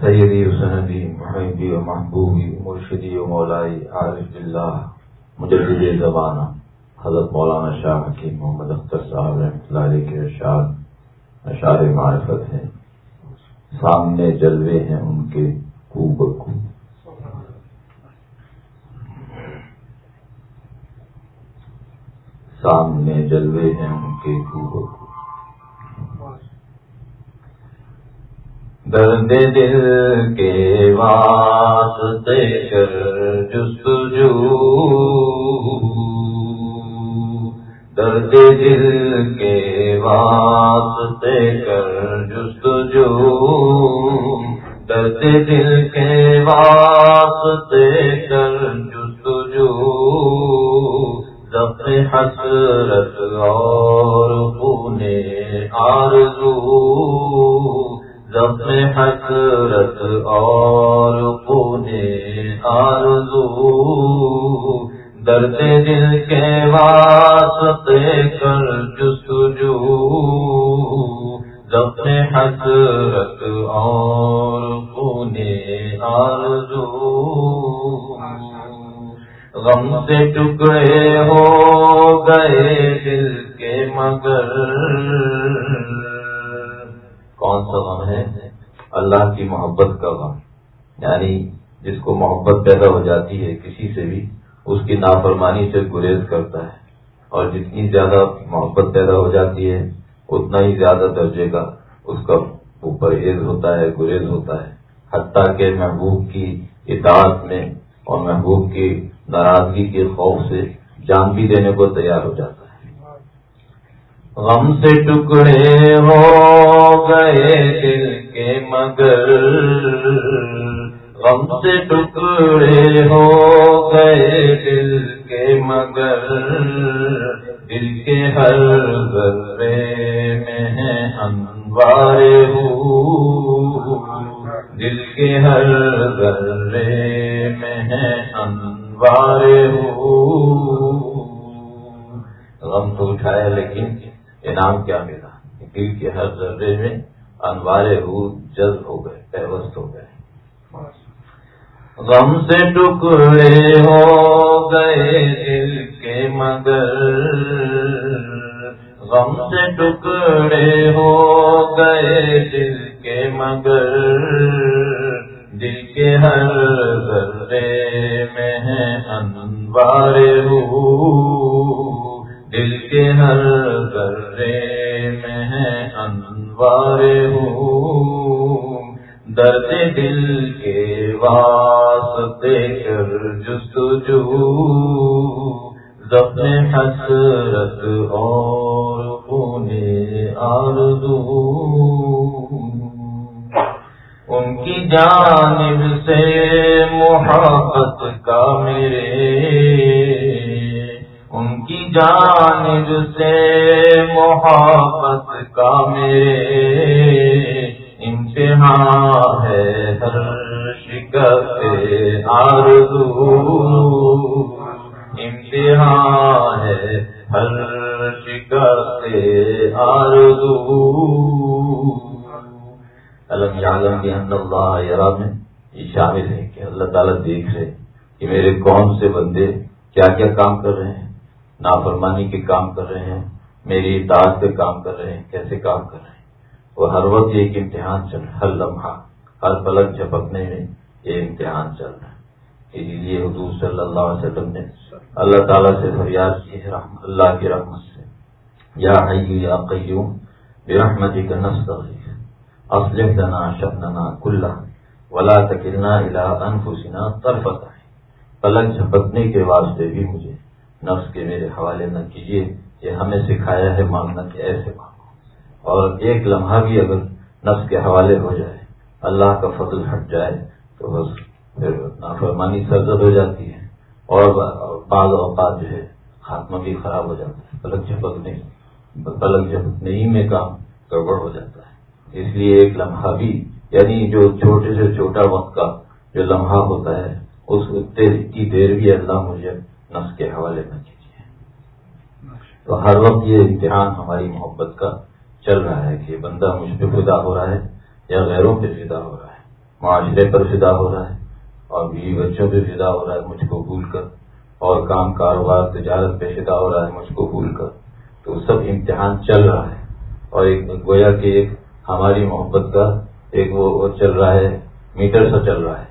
سیدی و محبی و محبوبی مرشدی و مولائی عارف اللہ مجدد زبانہ حضرت مولانا شاہ حکیم محمد اختر صاحب رحمۃ اللہ علیہ کے اشعار اشعار معرفت ہیں۔ سامنے جلوے ہیں ان کے کو بکو سامنے جلوے ہیں ان کے کو بکو درد دل کے واسطے کر جستجو، درد دل کے واسطے کر جستجو درد دل کے واسطے کر جستجو ضبط حسرت اور پونے آرزو۔ ضبط حسرت اور پونے آرزو، درد دل کے واسطے کر جستجو۔ ضبط حسرت اور پونے آرزو۔ غم سے ٹکڑے ہو گئے دل کے مگر۔ کون سا غم ہے؟ اللہ کی محبت کا غم۔ یعنی جس کو محبت پیدا ہو جاتی ہے کسی سے بھی، اس کی نافرمانی سے گریز کرتا ہے۔ اور جتنی زیادہ محبت پیدا ہو جاتی ہے، اتنا ہی زیادہ درجے کا اس کا اوپر ہوتا ہے، گریز ہوتا ہے۔ حتیٰ کہ محبوب کی اطاعت میں اور محبوب کی ناراضگی کے خوف سے جان بھی دینے کو تیار ہو جاتا ہے۔ غم سے ٹکڑے ہو گئے دل کے مگر۔ غم سے ٹکڑے ہو گئے دل کے مگر۔ دل کے ہر ذرے میں ہے انوار ہو۔ دل کے ہر ذرے میں ہے انوار ہو۔ غم تو اٹھایا لیکن انعام کیا ملا؟ دل کے ہر ذرے میں انوارے ہو جذب ہو گئے، پیوست ہو گئے۔ غم سے ٹکڑے ہو گئے دل کے مگر۔ غم سے ٹکڑے ہو گئے دل کے مگر۔ دل کے ہر ذرے میں ہے انوار ہو دل کے ہر ذرے میں ہے انوار ہو درد دل کے واسطے کر جستجو۔ ضبط حسرت اور پونے آرزو ان کی جانب سے محبت کا میرے ان کی جانب سے محبت کا میرے امتحان ہے ہر شکست آرزو۔ امتحان ہے ہر شکست آرزو۔ علم عالم کے اللہ یار میں یہ شامل ہے کہ اللہ تعالیٰ دیکھ رہے کہ میرے کون سے بندے کیا کیا کام کر رہے ہیں۔ نافرمانی کے کام کر رہے ہیں، میری اطاعت پہ کام کر رہے ہیں، کیسے کام کر رہے ہیں؟ وہ ہر وقت ایک امتحان چل رہا ہے، ہر لمحہ، ہر پلک جھپکنے میں یہ امتحان چل رہا ہے۔ اسی لیے حضور صلی اللہ علیہ وسلم نے اللہ تعالیٰ سے فریاد کی ہے اللہ کی رحمت سے۔ یا حیو یا قیوم برحمتی کا نسل اسلم دنا شبننا کلّا ولا تکلنا الا انفسنا طرفت پلک جھپکنے کے واسطے بھی مجھے نفس کے میرے حوالے نہ کیجیے یہ ہمیں سکھایا ہے مانگنا کہ ایسے مانگو۔ اور ایک لمحہ بھی اگر نفس کے حوالے ہو جائے، اللہ کا فضل ہٹ جائے، تو بس پھر نافرمانی سرزد ہو جاتی ہے اور بعض اوقات جو ہے خاتمہ بھی خراب ہو جاتا ہے پلک جھپکنے پلک جھپکنے ہی میں کام گڑبڑ ہو جاتا ہے۔ اس لیے ایک لمحہ بھی یعنی جو چھوٹے سے چھوٹا وقت کا جو لمحہ ہوتا ہے، اس کی دیر بھی اللہ مجھے نفس کے حوالے نہ کیجیے۔ تو ہر وقت یہ امتحان ہماری محبت کا چل رہا ہے کہ بندہ مجھ پہ فدا ہو رہا ہے یا غیروں پہ فدا ہو رہا ہے معاشرے پر فدا ہو رہا ہے اور بیوی بچوں پہ فدا ہو رہا ہے مجھ کو بھول کر اور کام کاروبار تجارت پہ فدا ہو رہا ہے مجھ کو بھول کر۔ تو سب امتحان چل رہا ہے اور ایک گویا کہ ایک ہماری محبت کا ایک وہ چل رہا ہے میٹر سا چل رہا ہے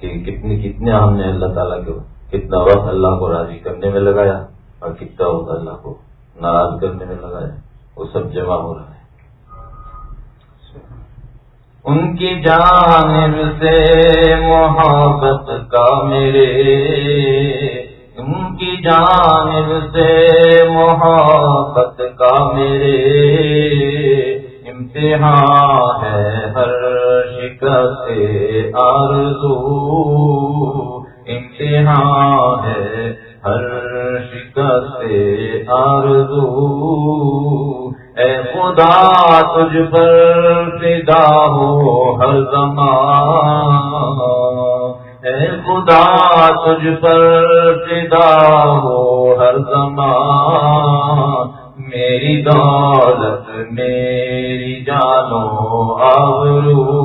کہ کتنی کتنے ہم نے اللہ تعالیٰ کو کتنا وقت اللہ کو راضی کرنے میں لگایا اور کتنا وقت اللہ کو ناراض کرنے میں لگایا، وہ سب جمع ہو رہا ہے۔ ان کی جانب سے محبت کا میرے، ان کی جانب سے محبت کا میرے۔ امتحان ہے ہر شکست آرزو۔ امتحان ہے، ہر شکست آرزو۔ اے خدا، تجھ پر فدا ہو ہر زمان۔ اے خدا، تجھ پر فدا ہو ہر زمان۔ میری دولت، میری جانو آبرو۔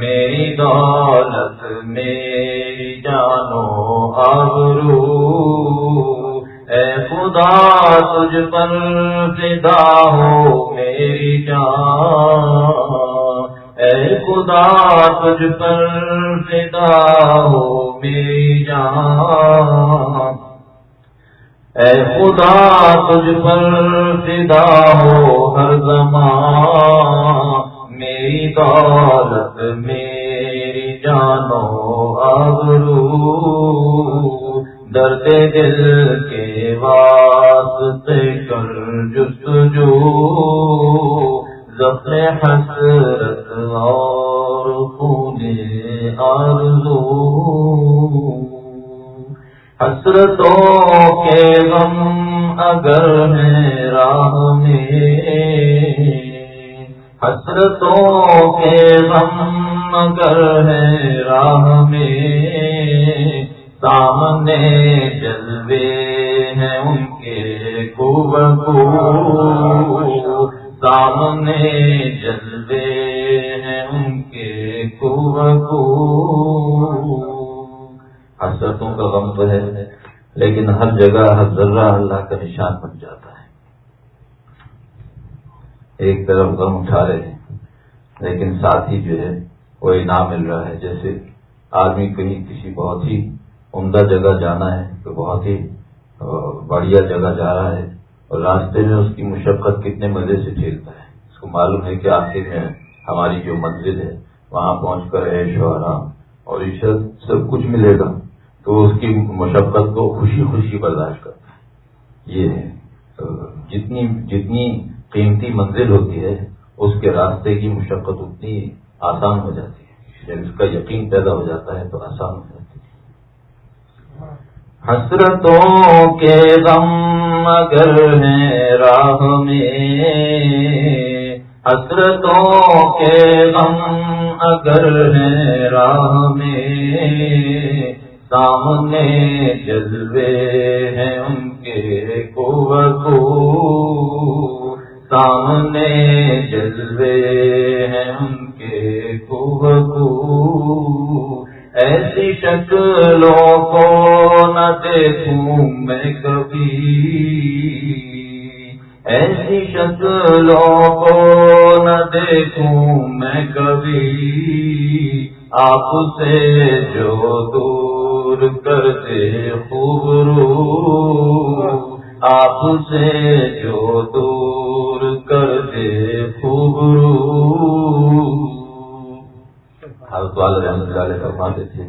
میری دولت، میری آبرو اے خدا، تجھ پر فدا ہو میری جان۔ اے خدا، تجھ پر فدا ہو میری جان۔ اے خدا، تجھ پر فدا ہو ہر زمان۔ میری دولت، میری جانو آبرو درد دل کے واسطے کر جستجو۔ زخم حسرت اور خونے آرزو۔ حسرتوں کے غم اگر ہے راہ میں، حسرتوں کے غم اگر ہے راہ میں۔ سامنے جلوے ہیں ان کے خوب سامنے جلوے ہیں ان کے خوب حسرتوں کا غم تو ہے، لیکن ہر جگہ، ہر ذرہ اللہ کا نشان بن جاتا ہے۔ ایک طرف غم اٹھا رہے ہیں، لیکن ساتھ ہی جو ہے وہ انعام مل رہا ہے۔ جیسے آدمی کہیں کسی بہت ہی عمدہ جگہ جانا ہے تو بہت ہی بڑھیا جگہ جا رہا ہے اور راستے میں اس کی مشقت کتنے مزے سے جھیلتا ہے۔ اس کو معلوم ہے کہ آخر میں ہماری جو منزل ہے، وہاں پہنچ کر عیش و آرام اور عشت سب کچھ ملے گا۔ تو اس کی مشقت کو خوشی خوشی برداشت کرتا ہے۔ یہ ہے۔ جتنی جتنی قیمتی منزل ہوتی ہے، اس کے راستے کی مشقت اتنی آسان ہو جاتی ہے۔ جب اس کا یقین پیدا ہو جاتا ہے تو آسان ہو جاتی ہے۔ حسرتوں کے غم اگر ہیں راہ میں، حسرتوں کے غم اگر ہیں راہ میں، سامنے جلوے ہیں ان کے کو۔ سامنے جلوے ہیں ان کے کو ایسی شکلوں کو نہ دیکھوں میں کبھی۔ ایسی شکلوں کو نہ دیکھوں میں کبھی۔ آپ سے جو دور کرتے خوب رو۔ آپ سے جو دور کرتے خوب رو حضرت والے رحمت اللہ فرماتے تھے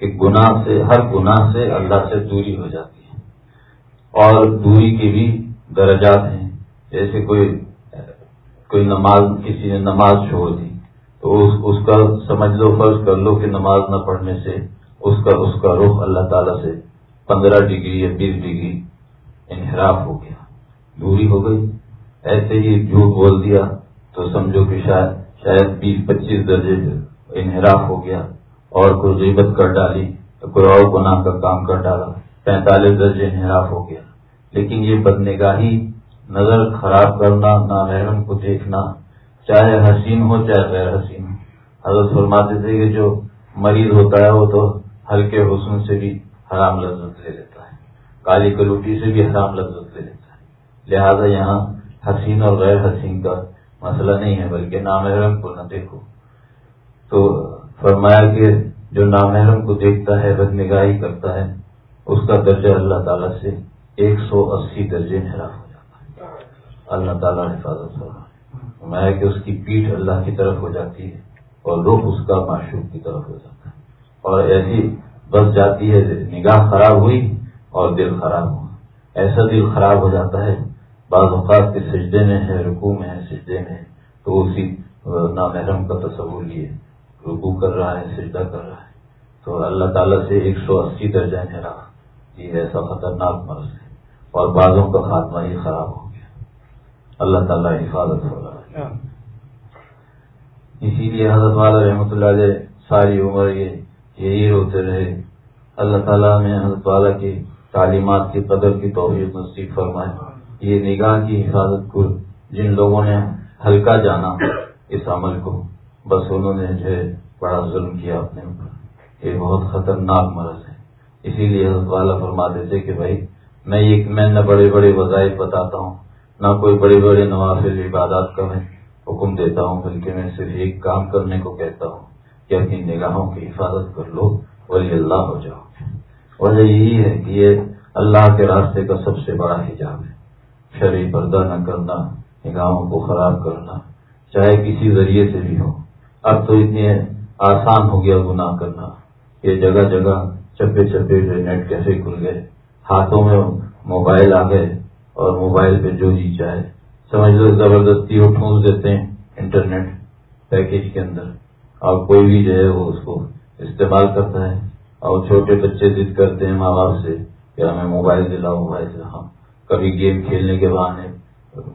کہ گناہ سے، ہر گناہ سے اللہ سے دوری ہو جاتی ہے۔ اور دوری کے بھی درجات ہیں۔ جیسے کوئی کوئی نماز، کسی نے نماز چھوڑ دی، تو اس اس کا سمجھ لو، فرض کر لو کہ نماز نہ پڑھنے سے، اس کا اس کا رخ اللہ تعالیٰ سے پندرہ ڈگری یا بیس ڈگری انحراف ہو گیا۔ دوری ہو گئی۔ ایسے ہی جھوٹ بول دیا تو سمجھو کہ شاید شاید بیس پچیس درجے انحراف ہو گیا اور کوئی غیبت کر ڈالی تو کوئی اور گناہ کا کام کر ڈالا۔ پینتالیس درجے انحراف ہو گیا۔ لیکن یہ بدنگاہی، نظر خراب کرنا نہ محرم کو دیکھنا، چاہے حسین ہو، چاہے غیر حسین ہو۔ حضرت فرماتے تھے کہ جو مریض ہوتا ہے وہ تو ہلکے حسن سے بھی حرام لذت لے لیتا کالی کلوٹی سے بھی حرام لذت لے لیتا ہے۔ لہذا یہاں حسین اور غیر حسین کا مسئلہ نہیں ہے، بلکہ نامحرم کو نہ دیکھو۔ تو فرمایا کہ جو نامحرم کو دیکھتا ہے، بد نگاہی کرتا ہے، اس کا درجہ اللہ تعالیٰ سے ایک سو اسی درجے نراف ہو جاتا ہے۔ اللہ تعالیٰ حفاظت فرمایا کہ اس کی پیٹھ اللہ کی طرف ہو جاتی ہے اور لوگ اس کا معشوق کی طرف ہو جاتا ہے۔ اور ایسی بس جاتی ہے، نگاہ خراب ہوئی اور دل خراب ہوا ایسا دل خراب ہو جاتا ہے بعض اوقات کے سجدے میں ہے رکو میں ہے سجدے میں تو اسی نامحرم کا تصور لیے رکو کر رہا ہے سجدہ کر رہا ہے۔ تو اللہ تعالیٰ سے ایک سو اسی درجہ میرا یہ ایسا خطرناک مرض ہے۔ اور بعضوں کا خاتمہ ہی خراب ہو گیا۔ اللہ تعالیٰ حفاظت ہو رہا ہے اسی لیے حضرت والا رحمۃ اللہ علیہ ساری عمر یہ یہی ہوتے رہے۔ اللہ تعالیٰ نے حضرت والا کی تعلیمات کی قدر کی توفیق نصیب فرمائے۔ یہ نگاہ کی حفاظت کو جن لوگوں نے ہلکا جانا اس عمل کو، بس انہوں نے جو ہے بڑا ظلم کیا اپنے اوپر۔ یہ بہت خطرناک مرض ہے۔ اسی لیے حضرت والا فرماتے تھے کہ بھائی، میں یہ میں نہ بڑے بڑے وظائف بتاتا ہوں، نہ کوئی بڑے بڑے نوافل عبادات کا میں حکم دیتا ہوں، بلکہ میں صرف ایک کام کرنے کو کہتا ہوں کہ اپنی نگاہوں کی حفاظت کر لو، ولی اللہ ہو جاؤ۔ وجہ یہی ہے کہ یہ اللہ کے راستے کا سب سے بڑا حجاب ہے۔ شرع پردہ نہ کرنا، نگاہوں کو خراب کرنا، چاہے کسی ذریعے سے بھی ہو۔ اب تو اتنے آسان ہو گیا گناہ کرنا۔ یہ جگہ جگہ چپے چپے جو نیٹ کیسے کھل گئے، ہاتھوں میں موبائل آ گئے اور موبائل پہ جو جی چاہے۔ سمجھ لو، زبردستی وہ ٹھونس دیتے ہیں انٹرنیٹ پیکج کے اندر۔ اور کوئی بھی جو ہے وہ اس کو استعمال کرتا ہے۔ اور چھوٹے بچے ضد کرتے ہیں ماں باپ سے کہ ہمیں موبائل دلاؤ موبائل دلاؤ ہاں، کبھی گیم کھیلنے کے بہانے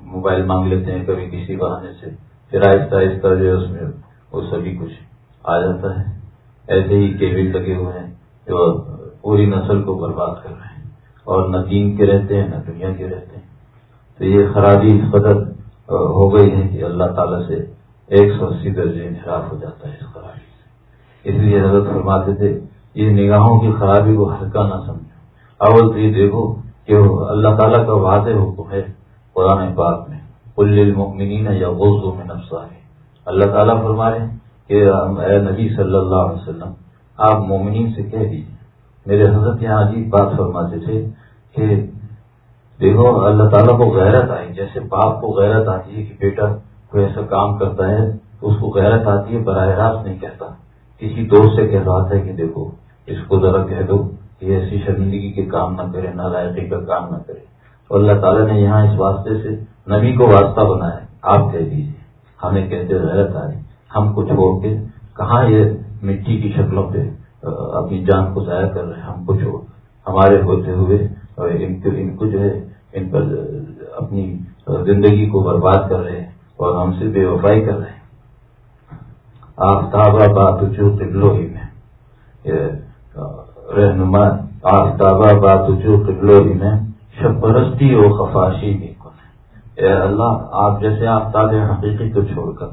موبائل مانگ لیتے ہیں کبھی کسی بہانے سے۔ پھر آہستہ آہستہ جو ہے اس میں وہ سبھی کچھ آ جاتا ہے۔ ایسے ہی کیبل لگے ہوئے ہیں جو پوری نسل کو برباد کر رہے ہیں۔ اور نہ دین کے رہتے ہیں، نہ دنیا کے رہتے ہیں۔ تو یہ خرابی قدر ہو گئی ہے کہ اللہ تعالیٰ سے ایک سو اسی درجے انحراف ہو جاتا ہے اس خرابی سے۔ اس لیے حضرت فرماتے تھے یہ نگاہوں کی خرابی کو ہلکا نہ سمجھو۔ اول تو یہ دیکھو کہ اللہ تعالیٰ کا واضح حکم ہے قرآن پاک میں۔ کل المؤمنین یا غزو میں نفسا ہے اللہ تعالیٰ فرما رہے ہیں کہ اے نبی صلی اللہ علیہ وسلم، آپ مومنین سے کہہ دیجیے میرے حضرت یہاں عجیب بات فرماتے تھے کہ دیکھو، اللہ تعالیٰ کو غیرت آئی۔ جیسے باپ کو غیرت آتی ہے کہ بیٹا کوئی ایسا کام کرتا ہے، تو اس کو غیرت آتی ہے، براہ راست نہیں کہتا۔ کسی دوست سے کہہ رہا تھا کہ دیکھو اس کو ذرا کہہ دو کہ ایسی شرمندگی کے کام نہ کرے نہ لائقی کا کام نہ کرے۔ تو اللہ تعالیٰ نے یہاں اس واسطے سے نبی کو واسطہ بنایا آپ کہہ دیجیے ہمیں کہتے غیرت آئے۔ ہم کو چھوڑ کے کہاں یہ مٹی کی شکلوں پہ اپنی جان کو ضائع کر رہے ہیں؟ ہم کو چھوڑ۔ ہمارے ہوتے ہوئے ان کو ان کو جو ہے، ان پر اپنی زندگی کو برباد کر رہے ہیں اور ہم سے بے وفائی کر رہے ہیں۔ آفتاب بات جو قبلوں ہی میں۔ رہنما آفتاب بات جو میں شب پرستی و خفاشی بھی کن اللہ، آپ جیسے آفتاب حقیقی کو چھوڑ کر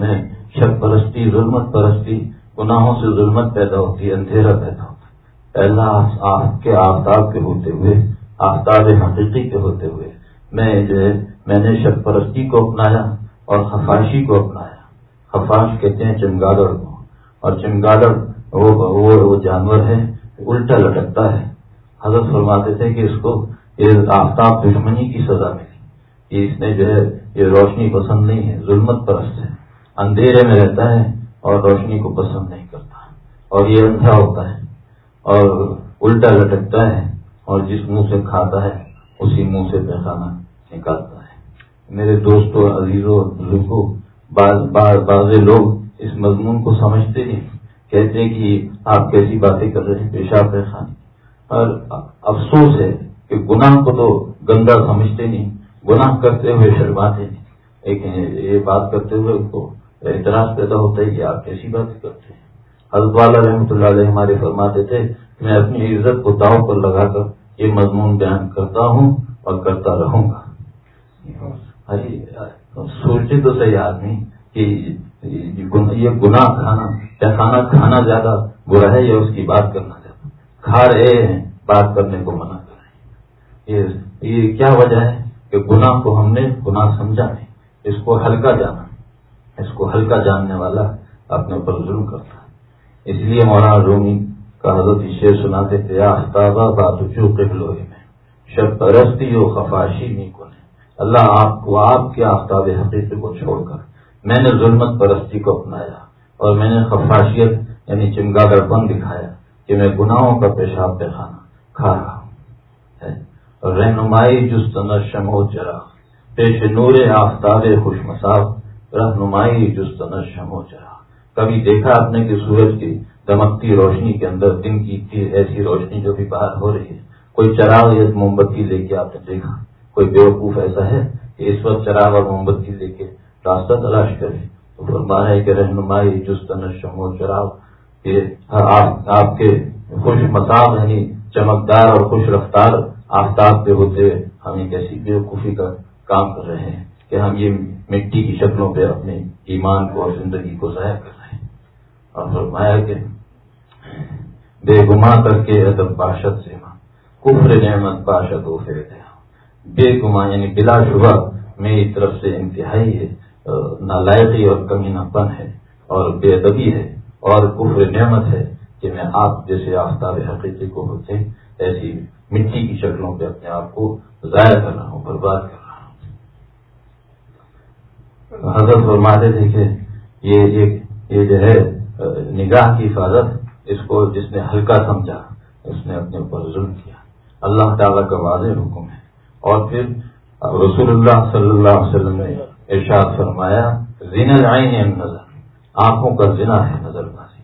میں شک پرستی، ظلمت پرستی، گناہوں سے ظلمت پیدا ہوتی ہے اندھیرا پیدا ہوتا۔ ہے اللہ آپ کے آفتاب کے ہوتے ہوئے، آفتاب حقیقی کے ہوتے ہوئے، میں جو ہے، میں نے شک پرستی کو اپنایا اور خفاشی کو اپنایا۔ خفاش کہتے ہیں چمگادڑ کو۔ اور چمگادڑ وہ جانور ہے الٹا لٹکتا ہے۔ حضرت فرماتے تھے کہ اس کو یہ آفتاب دشمنی کی سزا ملی۔ کہ اس نے جو ہے، یہ روشنی پسند نہیں ہے، ظلمت پرست ہے۔ اندھیرے میں رہتا ہے اور روشنی کو پسند نہیں کرتا۔ اور یہ اندھا ہوتا ہے اور الٹا لٹکتا ہے اور جس منہ سے کھاتا ہے، اسی منہ سے پیخانہ نکالتا ہے۔ میرے دوستوں عزیزوں بزرگوں بعض لوگ اس مضمون کو سمجھتے نہیں۔ کہتے ہیں کہ آپ کیسی باتیں کر رہے ہیں پیشاب پیخانے اور افسوس ہے کہ گناہ کو تو گندا سمجھتے نہیں گناہ کرتے ہوئے شرماتے نہیں۔ لیکن یہ بات کرتے ہوئے ان کو اعتراض پیدا ہوتا ہے کہ آپ کیسی باتیں کرتے ہیں۔ حضرت والا رحمۃ اللہ علیہ ہمارے فرماتے تھے میں اپنی عزت کو داؤ پر لگا کر یہ مضمون بیان کرتا ہوں اور کرتا رہوں گا۔ سوچے تو صحیح آدمی کہ یہ گناہ کھانا کیا کھانا کھانا زیادہ برا ہے یا اس کی بات کرنا زیادہ کھا رہے ہیں، بات کرنے کو منع کر رہے ہیں۔ یہ کیا وجہ ہے کہ گناہ کو ہم نے گناہ سمجھا نہیں؟ اس کو ہلکا جانا اس کو ہلکا جاننے والا اپنے اوپر ظلم کرتا ہے۔ اس لیے مولانا رومی کا حضرت شیر سناتے تھے آفتابہ بات قبلوئے میں شب پرستی و خفاشی نہیں کن اللہ آپ کو آپ کے آفتاب حقیقت کو چھوڑ کر میں نے ظلمت پرستی کو اپنایا اور میں نے خفاشیت یعنی چمگاگر بند دکھایا کہ میں گناہوں کا پیشاب پیخانہ کھا رہا ہوں۔ رہنمائی جس تنشم ہو چرا پیش نور آفتاب خوش مساف رہنمائی جس تنشم ہو چرا کبھی دیکھا آپ نے کہ سورج کی دمکتی روشنی کے اندر دن کی ایسی روشنی جو بھی باہر ہو رہی ہے، کوئی چراغ یا موم بتی لے کے آپ نے دیکھا؟ کوئی بیوقوف ایسا ہے کہ اس وقت چراغ اور موم بتی لے کے راستہ تلاش کرے تو فرما ہے کہ رہنمائی جس نشم و چراغ آپ کے خوش مساف یعنی چمکدار اور خوش رفتار آفتاب پہ ہوتے ہوئے ہم ایک ایسی بیوقوفی کا کام کر رہے ہیں کہ ہم یہ مٹی کی شکلوں پہ اپنے ایمان کو اور زندگی کو ضائع کر رہے ہیں۔ اور فرمایا کہ بے گما کر کے ادب باشد سے ماں کفر نعمت باشد ہو پھر بے گما یعنی بلا شبہ میری طرف سے انتہائی ہے۔ نالائقی اور کمی نہ پن ہے اور بے ادبی ہے اور کفر نعمت ہے کہ میں آپ جیسے آفتاب حقیقی کو ہوتے ایسی مٹی کی شکلوں پہ اپنے آپ کو ضائع کر رہا ہوں، برباد کر رہا ہوں۔ حضرت فرماتے تھے کہ یہ جو ہے نگاہ کی حفاظت، اس کو جس نے ہلکا سمجھا، اس نے اپنے اوپر ظلم کیا۔ اللہ تعالیٰ کا واضح حکم ہے۔ اور پھر رسول اللہ صلی اللہ علیہ وسلم نے ارشاد فرمایا نظر۔ آنکھوں کا زنا ہے نظر بازی۔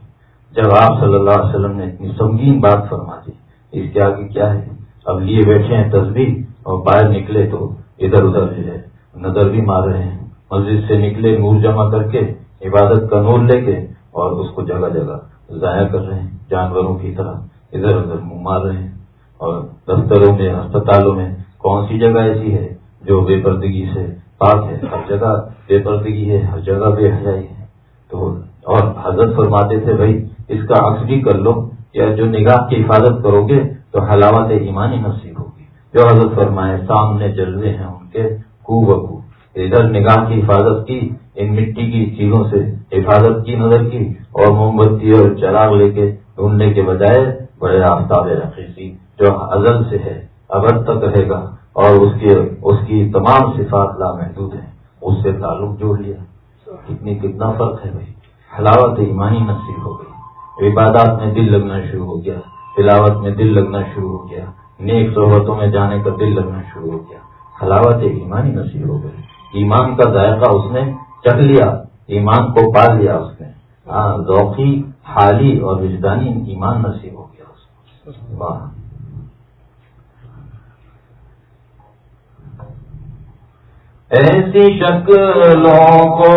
جب آپ صلی اللہ علیہ وسلم نے اتنی سنگین بات فرما دی اس کے آگے کیا ہے؟ اب لیے بیٹھے ہیں تصویر اور باہر نکلے تو ادھر ادھر جو ہے۔ نظر بھی مار رہے ہیں۔ مسجد سے نکلے، نور جمع کر کے، عبادت کا نور لے کے اور اس کو جگہ جگہ ضائع کر رہے ہیں۔ جانوروں کی طرح ادھر ادھر منہ مار رہے ہیں۔ اور دفتروں میں، ہسپتالوں میں کون سی جگہ ایسی ہے جو بے پردگی سے پاک ہے ہر جگہ بے پردگی ہے، ہر جگہ بے حجائی ہے۔ تو اور حضرت فرماتے تھے، بھائی، اس کا عکس بھی کر لو، یا جو نگاہ کی حفاظت کرو گے، تو حلاوت ایمانی نصیب ہوگی۔ جو حضرت فرمائے، سامنے جلوے ہیں ان کے، کو بکو ادھر نگاہ کی حفاظت کی، ان مٹی کی چیزوں سے حفاظت کی نظر کی، اور موم بتی اور چراغ لے کے ڈھونڈنے کے بجائے، بڑے آفتاب رقیصی جو ازل سے ہے، ابد تک رہے گا۔ اور اس کے، اس کی تمام صفات لامحدود ہیں۔ اس سے تعلق جوڑ لیا۔ کتنی، کتنا فرق ہے بھائی۔ حلاوت ایمانی نصیب ہو گئی۔ عبادات میں دل لگنا شروع ہو گیا۔ تلاوت میں دل لگنا شروع ہو گیا۔ نیک صحبتوں میں جانے کا دل لگنا شروع ہو گیا۔ حلاوت ایمانی نصیب ہو گئی۔ ایمان کا ذائقہ اس نے چکھ لیا۔ ایمان کو پال لیا اس نے۔ ہاں ذوقی، حالی اور وجدانی ایمان نصیب ہو گیا اس واہ۔ ایسی شکلوں کو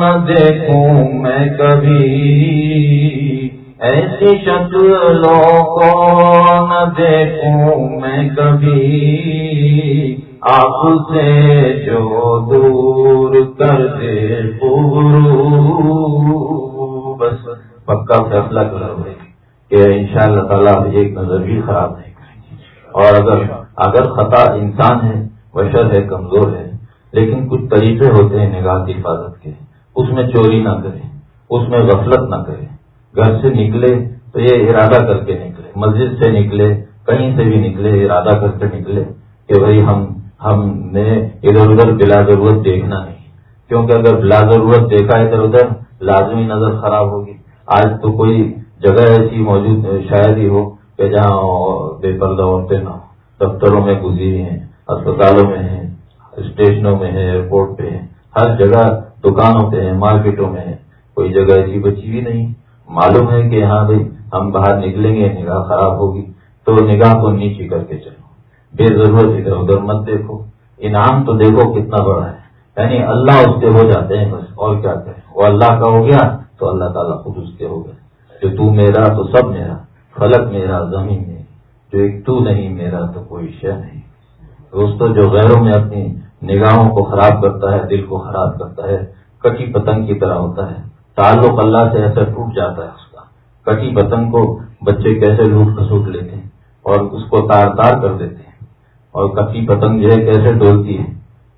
نہ دیکھوں میں کبھی۔ ایسی شکلوں کو نہ دیکھوں میں کبھی۔ آپ سے جو دور کر دے بس پکا فیصلہ کر رہے کہ ان شاء اللہ تعالیٰ ایک نظر بھی خراب نہیں کریں اور اگر اگر خطا انسان ہے بشر ہے، کمزور ہے لیکن کچھ طریقے ہوتے ہیں نگاہ کی حفاظت کے۔ اس میں چوری نہ کرے اس میں غفلت نہ کرے گھر سے نکلے تو یہ ارادہ کر کے نکلے، مسجد سے نکلے، کہیں سے بھی نکلے، ارادہ کر کے نکلے کہ بھائی ہم ہم نے ادھر ادھر بلا ضرورت دیکھنا نہیں۔ کیونکہ اگر بلا ضرورت دیکھا ادھر ادھر، لازمی نظر خراب ہوگی۔ آج تو کوئی جگہ ایسی موجود شاید ہی ہو کہ جہاں بے پردہ عورتیں نہ ہو دفتروں میں گزری ہیں، اسپتالوں میں ہیں اسٹیشنوں میں ہے ایئرپورٹ پہ ہے، ہر جگہ دکانوں پہ ہے مارکیٹوں میں ہے۔ کوئی جگہ ایسی بچی بھی نہیں۔ معلوم ہے کہ ہاں بھائی، ہم باہر نکلیں گے، نگاہ خراب ہوگی۔ تو نگاہ کو نیچے کر کے چلو۔ بے ضرورت ادھر ادھر مت دیکھو۔ انعام تو دیکھو کتنا بڑا ہے۔ یعنی اللہ اس کے ہو جاتے ہیں بس۔ اور کیا کریں؟ وہ اللہ کا ہو گیا تو اللہ تعالیٰ خود اس کے ہو گئے۔ جو تو میرا تو سب میرا۔ فلک میرا، زمین میری۔ جو ایک تو نہیں میرا تو کوئی شہ نہیں۔ دوستوں جو غیروں میں اپنی نگاہوں کو خراب کرتا ہے، دل کو خراب کرتا ہے، کٹی پتنگ کی طرح ہوتا ہے۔ تعلق اللہ سے ایسا ٹوٹ جاتا ہے اس کا۔ کٹی پتنگ کو بچے کیسے لوٹ کسوٹ لیتے ہیں؟ اور اس کو تار تار کر دیتے ہیں۔ اور کٹی پتنگ جو ہے کیسے ڈولتی ہے؟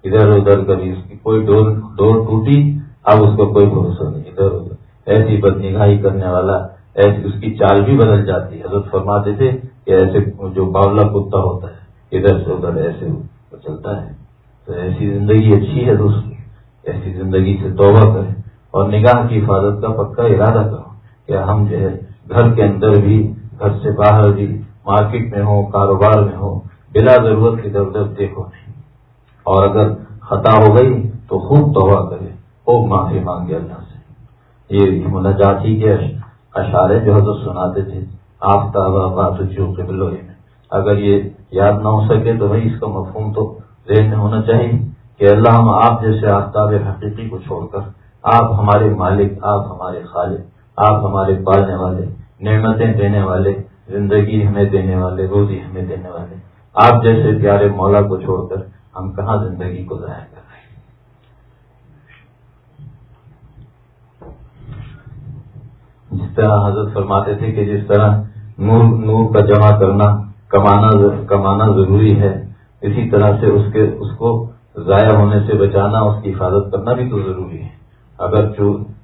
ادھر ادھر کبھی اس کی کوئی ڈور ڈور ٹوٹی، اب اس کو کوئی بھروسہ نہیں، ادھر ادھر۔ ایسی بد نگاہی کرنے والا، ایسی اس کی چال بھی بدل جاتی ہے۔ حضرت فرماتے تھے کہ ایسے جو باولا کتا ہوتا ہے ادھر سے ادھر ایسے چلتا ہے۔ تو ایسی زندگی اچھی ہے دوست۔ ایسی زندگی سے توبہ کریں۔ اور نگاہ کی حفاظت کا پکا ارادہ کرو کہ ہم جو ہے گھر کے اندر بھی، گھر سے باہر بھی، مارکیٹ میں ہو کاروبار میں ہو بلا ضرورت ادھر ادھر دیکھو نہیں۔ اور اگر خطا ہو گئی تو خوب توبہ کرے خوب معافی مانگے اللہ سے۔ یہ مناجاتی کے اشارے جو حضرت سناتے تھے، آفتاب آباد قبلوں میں۔ اگر یہ یاد نہ ہو سکے تو بھائی اس کا مفہوم تو ذہن میں ہونا چاہیے کہ اللہ ہم آپ جیسے آفتاب حقیقی کو چھوڑ کر آپ ہمارے مالک، آپ ہمارے خالق، آپ ہمارے پالنے والے، نعمتیں دینے والے، زندگی ہمیں دینے والے، روزی ہمیں دینے والے، آپ جیسے پیارے مولا کو چھوڑ کر ہم کہاں زندگی کو ضائع کر رہے ہیں؟ جس طرح حضرت فرماتے تھے کہ جس طرح نور نور کا جمع کرنا کمانا کمانا ضروری ہے، اسی طرح سے اس کے اس کو ضائع ہونے سے بچانا، اس کی حفاظت کرنا بھی تو ضروری ہے۔ اگر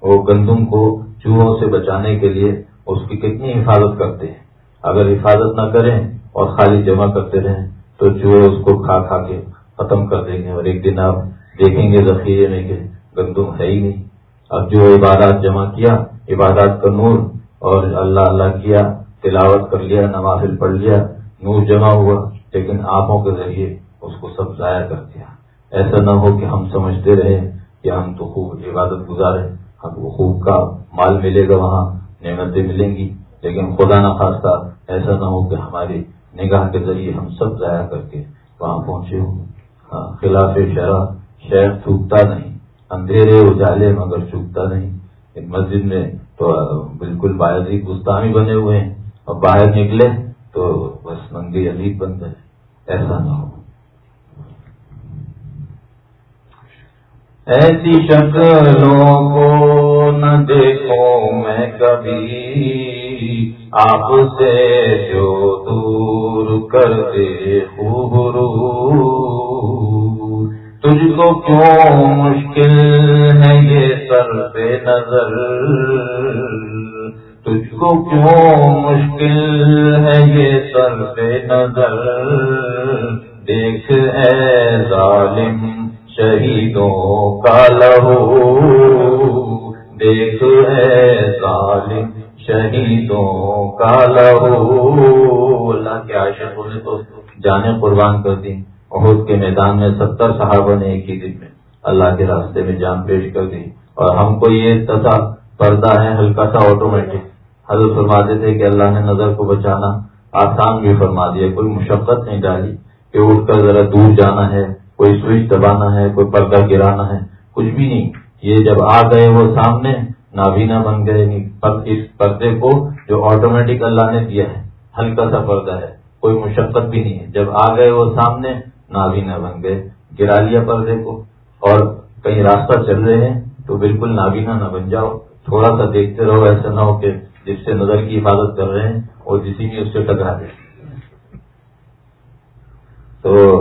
وہ گندم کو چوہوں سے بچانے کے لیے اس کی کتنی حفاظت کرتے ہیں؟ اگر حفاظت نہ کریں اور خالی جمع کرتے رہیں، تو چوہے اس کو کھا کھا کے ختم کر دیں گے اور ایک دن آپ دیکھیں گے ذخیرے میں کہ گندم ہے ہی نہیں۔ اب جو عبادات جمع کیا، عبادات کا نور اور اللہ اللہ کیا، تلاوت کر لیا، نوافل پڑھ لیا نور جمع ہوا، لیکن آنکھوں کے ذریعے اس کو سب ضائع کر دیا۔ ایسا نہ ہو کہ ہم سمجھتے رہے کہ ہم تو خوب عبادت گزارے ہم کو خوب کا مال ملے گا وہاں، نعمتیں ملیں گی۔ لیکن خدا نہ خاصہ ایسا نہ ہو کہ ہماری نگاہ کے ذریعے ہم سب ضائع کر کے وہاں پہنچے ہوں۔ ہاں، خلاف شرح شہر چوکتا نہیں۔ اندھیرے اجالے مگر چوکتا نہیں۔ ایک مسجد میں تو بالکل باعزی گستامی بنے ہوئے ہیں۔ اور باہر نکلے تو بس ننگی عزیز بن گئے ایسا نہ ہو۔ ایسی شکلوں کو نہ دیکھو میں کبھی۔ آپ سے جو دور کر دے خوب تجھ کو کیوں مشکل ہے یہ سر پہ نظر؟ تجھ کو کیوں مشکل ہے یہ سر پہ نظر؟ دیکھ اے ظالم، شہیدوں کا لہو۔ دیکھ ہے ظالم، شہیدوں کا لہو۔ اللہ کے عاشق نے تو جانے قربان کر دی عہد کے میدان میں ستر صحابہ نے ایک ہی دن میں اللہ کے راستے میں جان پیش کر دی۔ اور ہم کو یہ تتا پردہ ہے، ہلکا سا آٹومیٹک۔ حضرت فرماتے تھے کہ اللہ نے نظر کو بچانا آسان بھی فرما دیا، کوئی مشقت نہیں ڈالی کہ اٹھ کر ذرا دور جانا ہے، کوئی سوئچ دبانا ہے، کوئی پردہ گرانا ہے، کچھ بھی نہیں۔ یہ جب آ گئے وہ سامنے، نابینا بن گئے یعنی اس پردے کو جو آٹومیٹک اللہ نے دیا ہے، ہلکا سا پردہ ہے، کوئی مشقت بھی نہیں ہے۔ جب آ گئے وہ سامنے، نابینا بن گئے، گرا لیا پردے کو۔ اور کہیں راستہ چل رہے ہیں تو بالکل نابینا نہ بن جاؤ، تھوڑا سا دیکھتے رہو، ایسا نہ ہو کہ جس سے نظر کی حفاظت کر رہے ہیں اور کسی بھی اس سے ٹکرا دے تو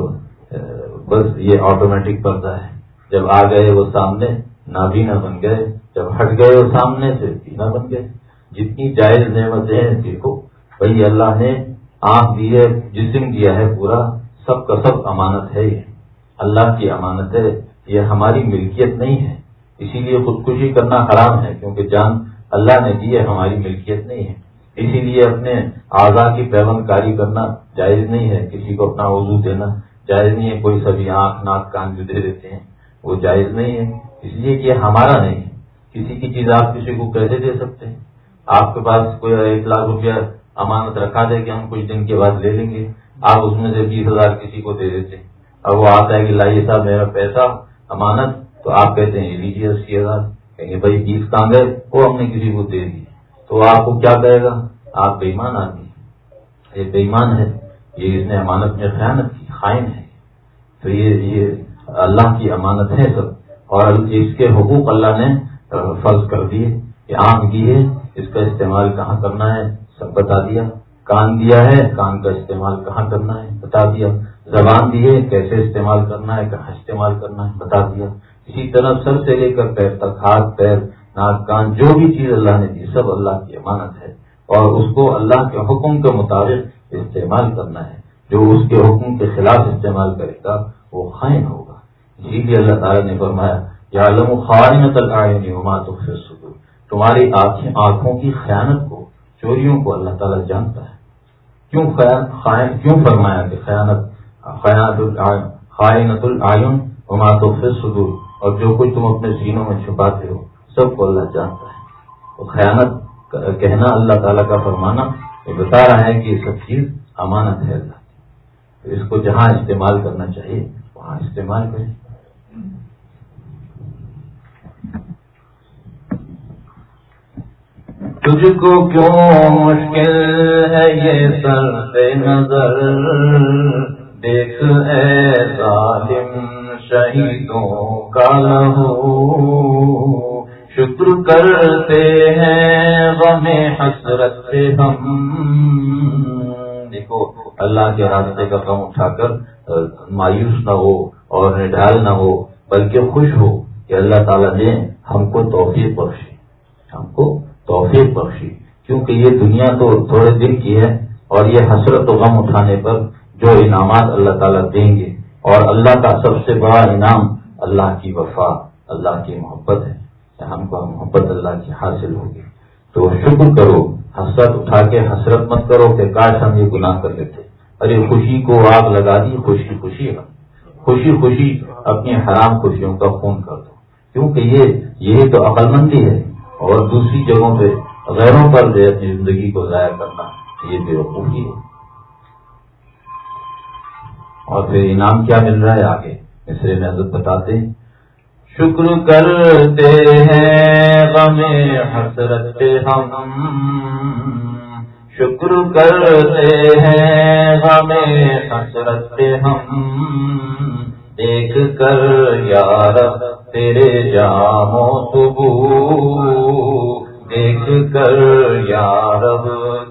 بس یہ آٹومیٹک پردہ ہے۔ جب آ گئے وہ سامنے، نابینا بن گئے۔ جب ہٹ گئے وہ سامنے سے بینا بن گئے۔ جتنی جائز نعمتیں ہیں، دیکھو۔ بھائی اللہ نے آنکھ دی ہے جسم دیا ہے پورا۔ سب کا سب امانت ہے یہ۔ اللہ کی امانت ہے۔ یہ ہماری ملکیت نہیں ہے۔ اسی لیے خودکشی کرنا حرام ہے، کیونکہ جان اللہ نے دی ہے، ہماری ملکیت نہیں ہے۔ اسی لیے اپنے اعضا کی پیون کاری کرنا جائز نہیں ہے۔ کسی کو اپنا وضو دینا جائز نہیں ہے۔ کوئی سبھی آنکھ ناک کان جو دے دیتے ہیں، وہ جائز نہیں ہے۔ اس لیے کہ ہمارا نہیں ہے۔ کسی کی چیز آپ کسی کو کیسے دے سکتے ہیں؟ آپ کے پاس کوئی ایک لاکھ روپیہ امانت رکھا دے کہ ہم کچھ دن کے بعد لے لیں گے۔ آپ اس میں سے بیس ہزار کسی کو دے دیتے ہیں۔ اب وہ آتا ہے کہ لائیے صاحب، میرا پیسہ، امانت، تو آپ کہتے ہیں لیجیے اسی ہزار کہیں بھائی بیس کہاں گئے؟ وہ ہم نے کسی کو دے دی. تو آپ کو کیا کہے گا؟ آپ بےمان آدمی یہ بےمان ہے۔ یہ اس نے امانت میں خیانت کی، خائن ہے۔ تو یہ یہ اللہ کی امانت ہے سب۔ اور اس کے حقوق اللہ نے فرض کر دیے کہ آنکھ دی ہے اس کا استعمال کہاں کرنا ہے؟ سب بتا دیا۔ کان دیا ہے، کان کا استعمال کہاں کرنا ہے؟ بتا دیا۔ زبان دی ہے، کیسے استعمال کرنا ہے؟ کہاں استعمال کرنا ہے؟ بتا دیا۔ اسی طرح سر سے لے کر پیر تک، ہاتھ، پیر، ناک، کان، جو بھی چیز اللہ نے دی، سب اللہ کی امانت ہے۔ اور اس کو اللہ کے حکم کے مطابق استعمال کرنا ہے۔ جو اس کے حکم کے خلاف استعمال کرے گا، وہ خائن ہوگا۔ اسی لیے اللہ تعالیٰ نے فرمایا، یا علم خواہش تک آئے نہیں تو پھر تمہاری آنکھوں کی خیانت کو، چوریوں کو اللہ تعالیٰ جانتا ہے۔ کیوں خائن، کیوں فرمایا کہ خیانت خائنت العین ہما تو پھر سدور اور جو کچھ تم اپنے سینوں میں چھپاتے ہو، سب کو اللہ جانتا ہے۔ تو خیانت کہنا اللہ تعالیٰ کا فرمانا، یہ بتا رہا ہے کہ یہ سب چیز امانت ہے اللہ تو اس کو جہاں استعمال کرنا چاہیے، وہاں استعمال کریں۔ تجھ کو کیوں مشکل ہے یہ سر سے نظر؟ دیکھ اے ظالم۔ شہیدوں کا لہو۔ شکر کرتے ہیں غم حسرت سے ہم۔ دیکھو، اللہ کے راستے کا غم اٹھا کر مایوس نہ ہو اور نڈال نہ ہو، بلکہ خوش ہو کہ اللہ تعالیٰ نے ہم کو توفیق بخشی۔ ہم کو توفیق بخشی۔ کیونکہ یہ دنیا تو تھوڑے دن کی ہے اور یہ حسرت و غم اٹھانے پر جو انعامات اللہ تعالیٰ دیں گے۔ اور اللہ کا سب سے بڑا انعام اللہ کی وفا، اللہ کی محبت ہے۔ ہم کو محبت اللہ کی حاصل ہوگی۔ تو شکر کرو، حسرت اٹھا کے حسرت مت کرو کہ کاش ہم یہ گناہ کر لیتے۔ ارے خوشی کو آگ لگا دی، خوشی خوشی۔ خوشی خوشی اپنی حرام خوشیوں کا خون کر دو۔ کیونکہ یہ، یہی تو عقل مندی ہے۔ اور دوسری جگہوں پہ غیروں پر اپنی زندگی کو ضائع کرنا یہ بے وقوفی ہے۔ اور پھر انعام کیا مل رہا ہے آگے؟ مصرے میں حضرت بتاتے ہیں۔ شکر کرتے ہیں غم حسرت ہم۔ شکر کرتے ہیں غم حسرت ہم۔ دیکھ کر یار تیرے جامو تبو دیکھ کر یار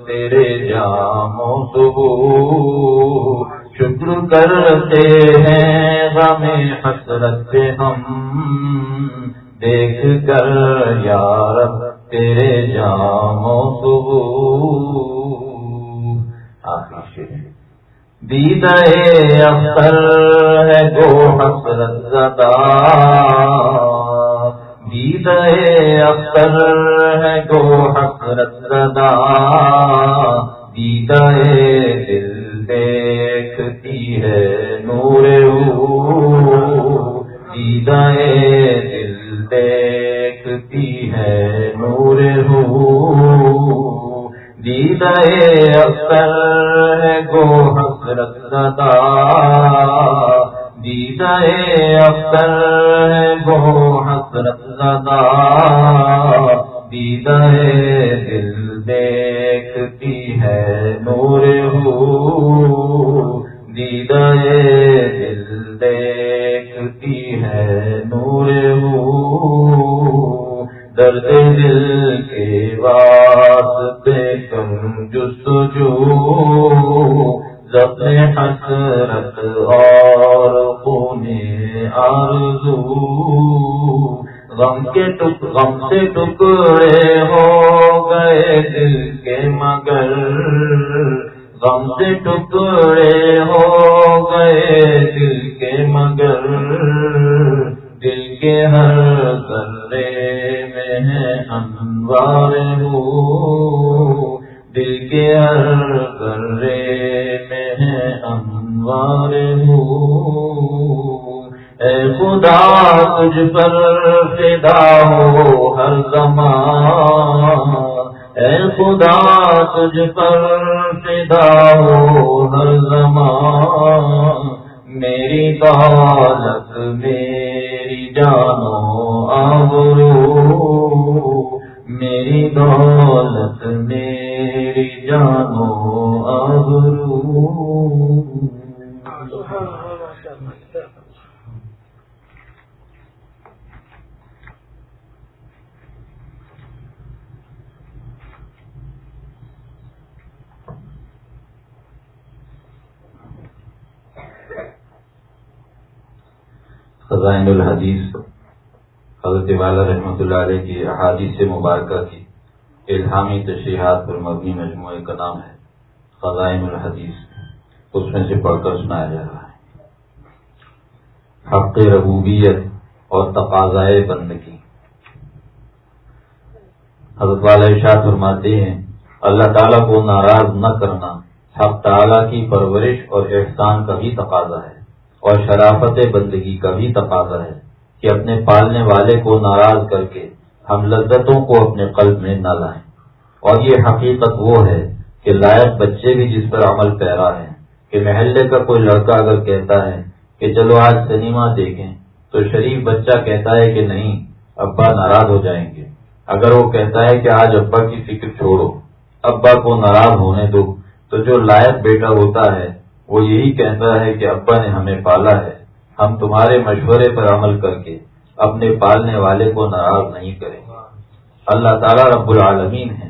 تیرے جامو تبو شکر کرتے ہیں، غم حسرت ہم دیکھ کر یار تیرے جام دیدے اختر ہے گو حسرت زدہ۔ دیدے اختر ہے گو حسرت زدہ۔ دیدے دل دیکھتی ہے نور دیدائے دل دیکھتی ہے نور دیدائے اکثر ہے گو حسرت سدا دیدائے اکثر ہے گو حسرت سدا دیدائے دل دیکھتی ہے نور دیدائے دل دیکھتی ہے نور درد دل کے واسطے کم جستجو زبن حسرت اور پونے آرزو۔ غم کے ٹک غم سے ٹکڑے ہو گئے دل کے مگر۔ غم سے ٹکڑے ہو گئے دل کے مگر۔ دل کے ہر ذرے میں ہے انوار ہو دل کے ہر ذرے میں ہے انوار ہو اے خدا، تجھ پر فدا ہو ہر زمان۔ اے خدا تجھ پر فدا ہو ہر زمان۔ میری دولت میری جانو آبرو۔ میری دولت میری جانو آبرو۔ خزائن الحدیث حضرت والا رحمۃ اللہ علیہ کی احادیث سے مبارکہ کی۔ الہامی تشریحات پر مبنی مجموعے کا نام ہے خزائن الحدیث۔ اس میں سے پڑھ کر سنایا جا رہا ہے۔ حق ربوبیت اور تقاضائے بندگی۔ حضرت والا ارشاد فرماتے ہیں، اللہ تعالیٰ کو ناراض نہ کرنا حق تعالیٰ کی پرورش اور احسان کا بھی تقاضا ہے۔ اور شرافت بندگی کا بھی تقاضا ہے کہ اپنے پالنے والے کو ناراض کر کے ہم لذتوں کو اپنے قلب میں نہ لائیں۔ اور یہ حقیقت وہ ہے کہ لائق بچے بھی جس پر عمل پیرا ہے کہ محلے کا کوئی لڑکا اگر کہتا ہے کہ چلو آج سنیما دیکھیں، تو شریف بچہ کہتا ہے کہ نہیں، ابا ناراض ہو جائیں گے۔ اگر وہ کہتا ہے کہ آج ابا کی فکر چھوڑو، ابا کو ناراض ہونے دو۔ تو جو لائق بیٹا ہوتا ہے وہ یہی کہتا ہے کہ ابا نے ہمیں پالا ہے۔ ہم تمہارے مشورے پر عمل کر کے اپنے پالنے والے کو ناراض نہیں کریں گے۔ اللہ تعالیٰ رب العالمین ہے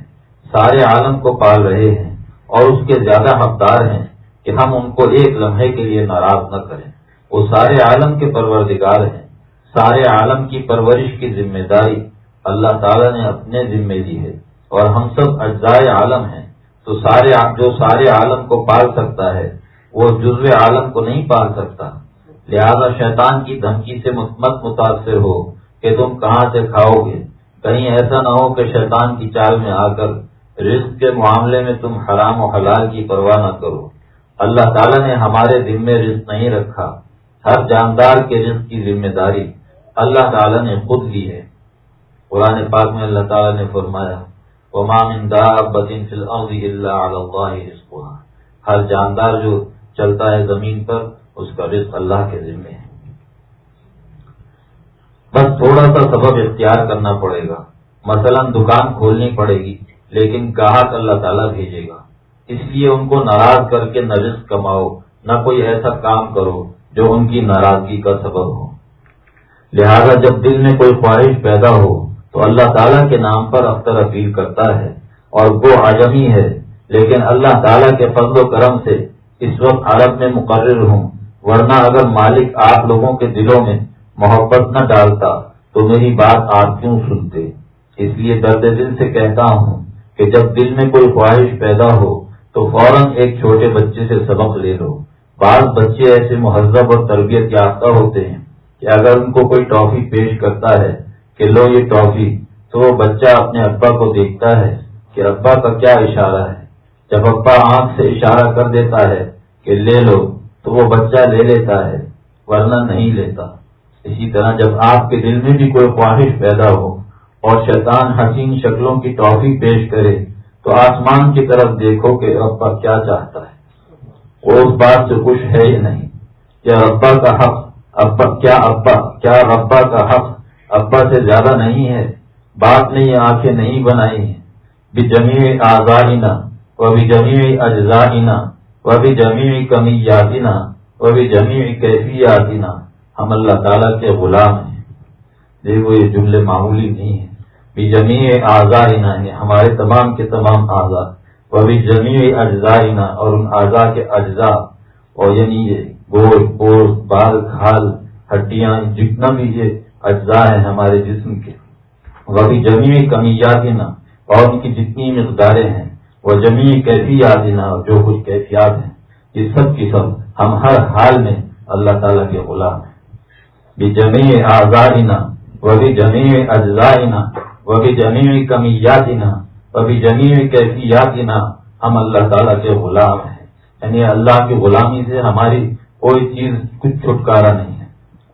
سارے عالم کو پال رہے ہیں اور اس کے زیادہ حقدار ہیں کہ ہم ان کو ایک لمحے کے لیے ناراض نہ کریں۔ وہ سارے عالم کے پروردگار ہیں۔ سارے عالم کی پرورش کی ذمہ داری اللہ تعالیٰ نے اپنے ذمے دی ہے۔ اور ہم سب اجزائے عالم ہیں۔ تو سارے جو سارے عالم کو پال سکتا ہے وہ جزو عالم کو نہیں پال سکتا۔ لہذا شیطان کی دھمکی سے مت متاثر ہو کہ تم کہاں سے کھاؤ گے۔ کہیں ایسا نہ ہو کہ شیطان کی چال میں آ کر رزق کے معاملے میں تم حرام و حلال کی پرواہ نہ کرو۔ اللہ تعالیٰ نے ہمارے ذمے رزق نہیں رکھا۔ ہر جاندار کے رزق کی ذمہ داری اللہ تعالیٰ نے خود لی ہے۔ قرآن پاک میں اللہ تعالیٰ نے فرمایا ہر جاندار جو چلتا ہے زمین پر، اس کا رزق اللہ کے ذمے ہے۔ بس تھوڑا سا سبب اختیار کرنا پڑے گا۔ مثلا دکان کھولنی پڑے گی، لیکن گاہک اللہ تعالیٰ بھیجے گا۔ اس لیے ان کو ناراض کر کے نہ رزق کماؤ، نہ کوئی ایسا کام کرو جو ان کی ناراضگی کا سبب ہو۔ لہذا جب دل میں کوئی خواہش پیدا ہو، تو اللہ تعالیٰ کے نام پر اختر اپیل کرتا ہے اور وہ عجمی ہے، لیکن اللہ تعالیٰ کے فضل و کرم سے اس وقت عرب میں مقرر ہوں، ورنہ اگر مالک آپ لوگوں کے دلوں میں محبت نہ ڈالتا تو میری بات آپ کیوں سنتے؟ اس لیے درد دل سے کہتا ہوں کہ جب دل میں کوئی خواہش پیدا ہو تو فوراً ایک چھوٹے بچے سے سبق لے لو۔ بعض بچے ایسے مہذب اور تربیت یافتہ ہوتے ہیں کہ اگر ان کو کوئی ٹافی پیش کرتا ہے کہ لو یہ ٹافی تو وہ بچہ اپنے ابا کو دیکھتا ہے کہ ابا کا کیا اشارہ ہے۔ جب ابا آنکھ سے اشارہ کر دیتا ہے کہ لے لو، تو وہ بچہ لے لیتا ہے، ورنہ نہیں لیتا۔ اسی طرح جب آپ کے دل میں بھی کوئی خواہش پیدا ہو اور شیطان حسین شکلوں کی ٹافی پیش کرے، تو آسمان کی طرف دیکھو کہ ابا کیا چاہتا ہے۔ وہ اس بات سے خوش ہے ہی نہیں؟ کیا ابا کا حق، ابا کیا ابا، کیا ربا کا حق ابا سے زیادہ نہیں ہے؟ بات نے یہ آنکھیں نہیں بنائی ہیں۔ بھی جمی آزادینا وہ بھی جمی اجزائنا وہ بھی جمی کمی یادینا وہ بھی جمی کیفی یادینا ہم اللہ تعالیٰ کے غلام ہیں۔ دیکھو، یہ جملے معمولی نہیں ہیں۔ بھی جمی آزادینا یعنی ہمارے تمام کے تمام آزاد وہ بھی جمی اجزائنا اور ان اعضاء کے اجزاء اور یعنی یہ گوشت گوشت بال کھال، ہڈیاں، جتنا بھی یہ اجزاء ہیں ہمارے جسم کے۔ وہ بھی جمی اور ان کی جتنی مقداریں ہیں۔ وہ جمی کیفیات جو کچھ کیفیات ہیں، یہ سب کی سب ہم ہر حال میں اللہ تعالیٰ کے غلام ہیں۔ بھی جمی آزادینا وہ بھی جمی اجزائنا وہ بھی جمی کمیات نا ابھی جمی کیفیات نا ہم اللہ تعالیٰ کے غلام ہیں۔ یعنی اللہ کی غلامی سے ہماری کوئی چیز کچھ چھٹکارا نہیں ہے۔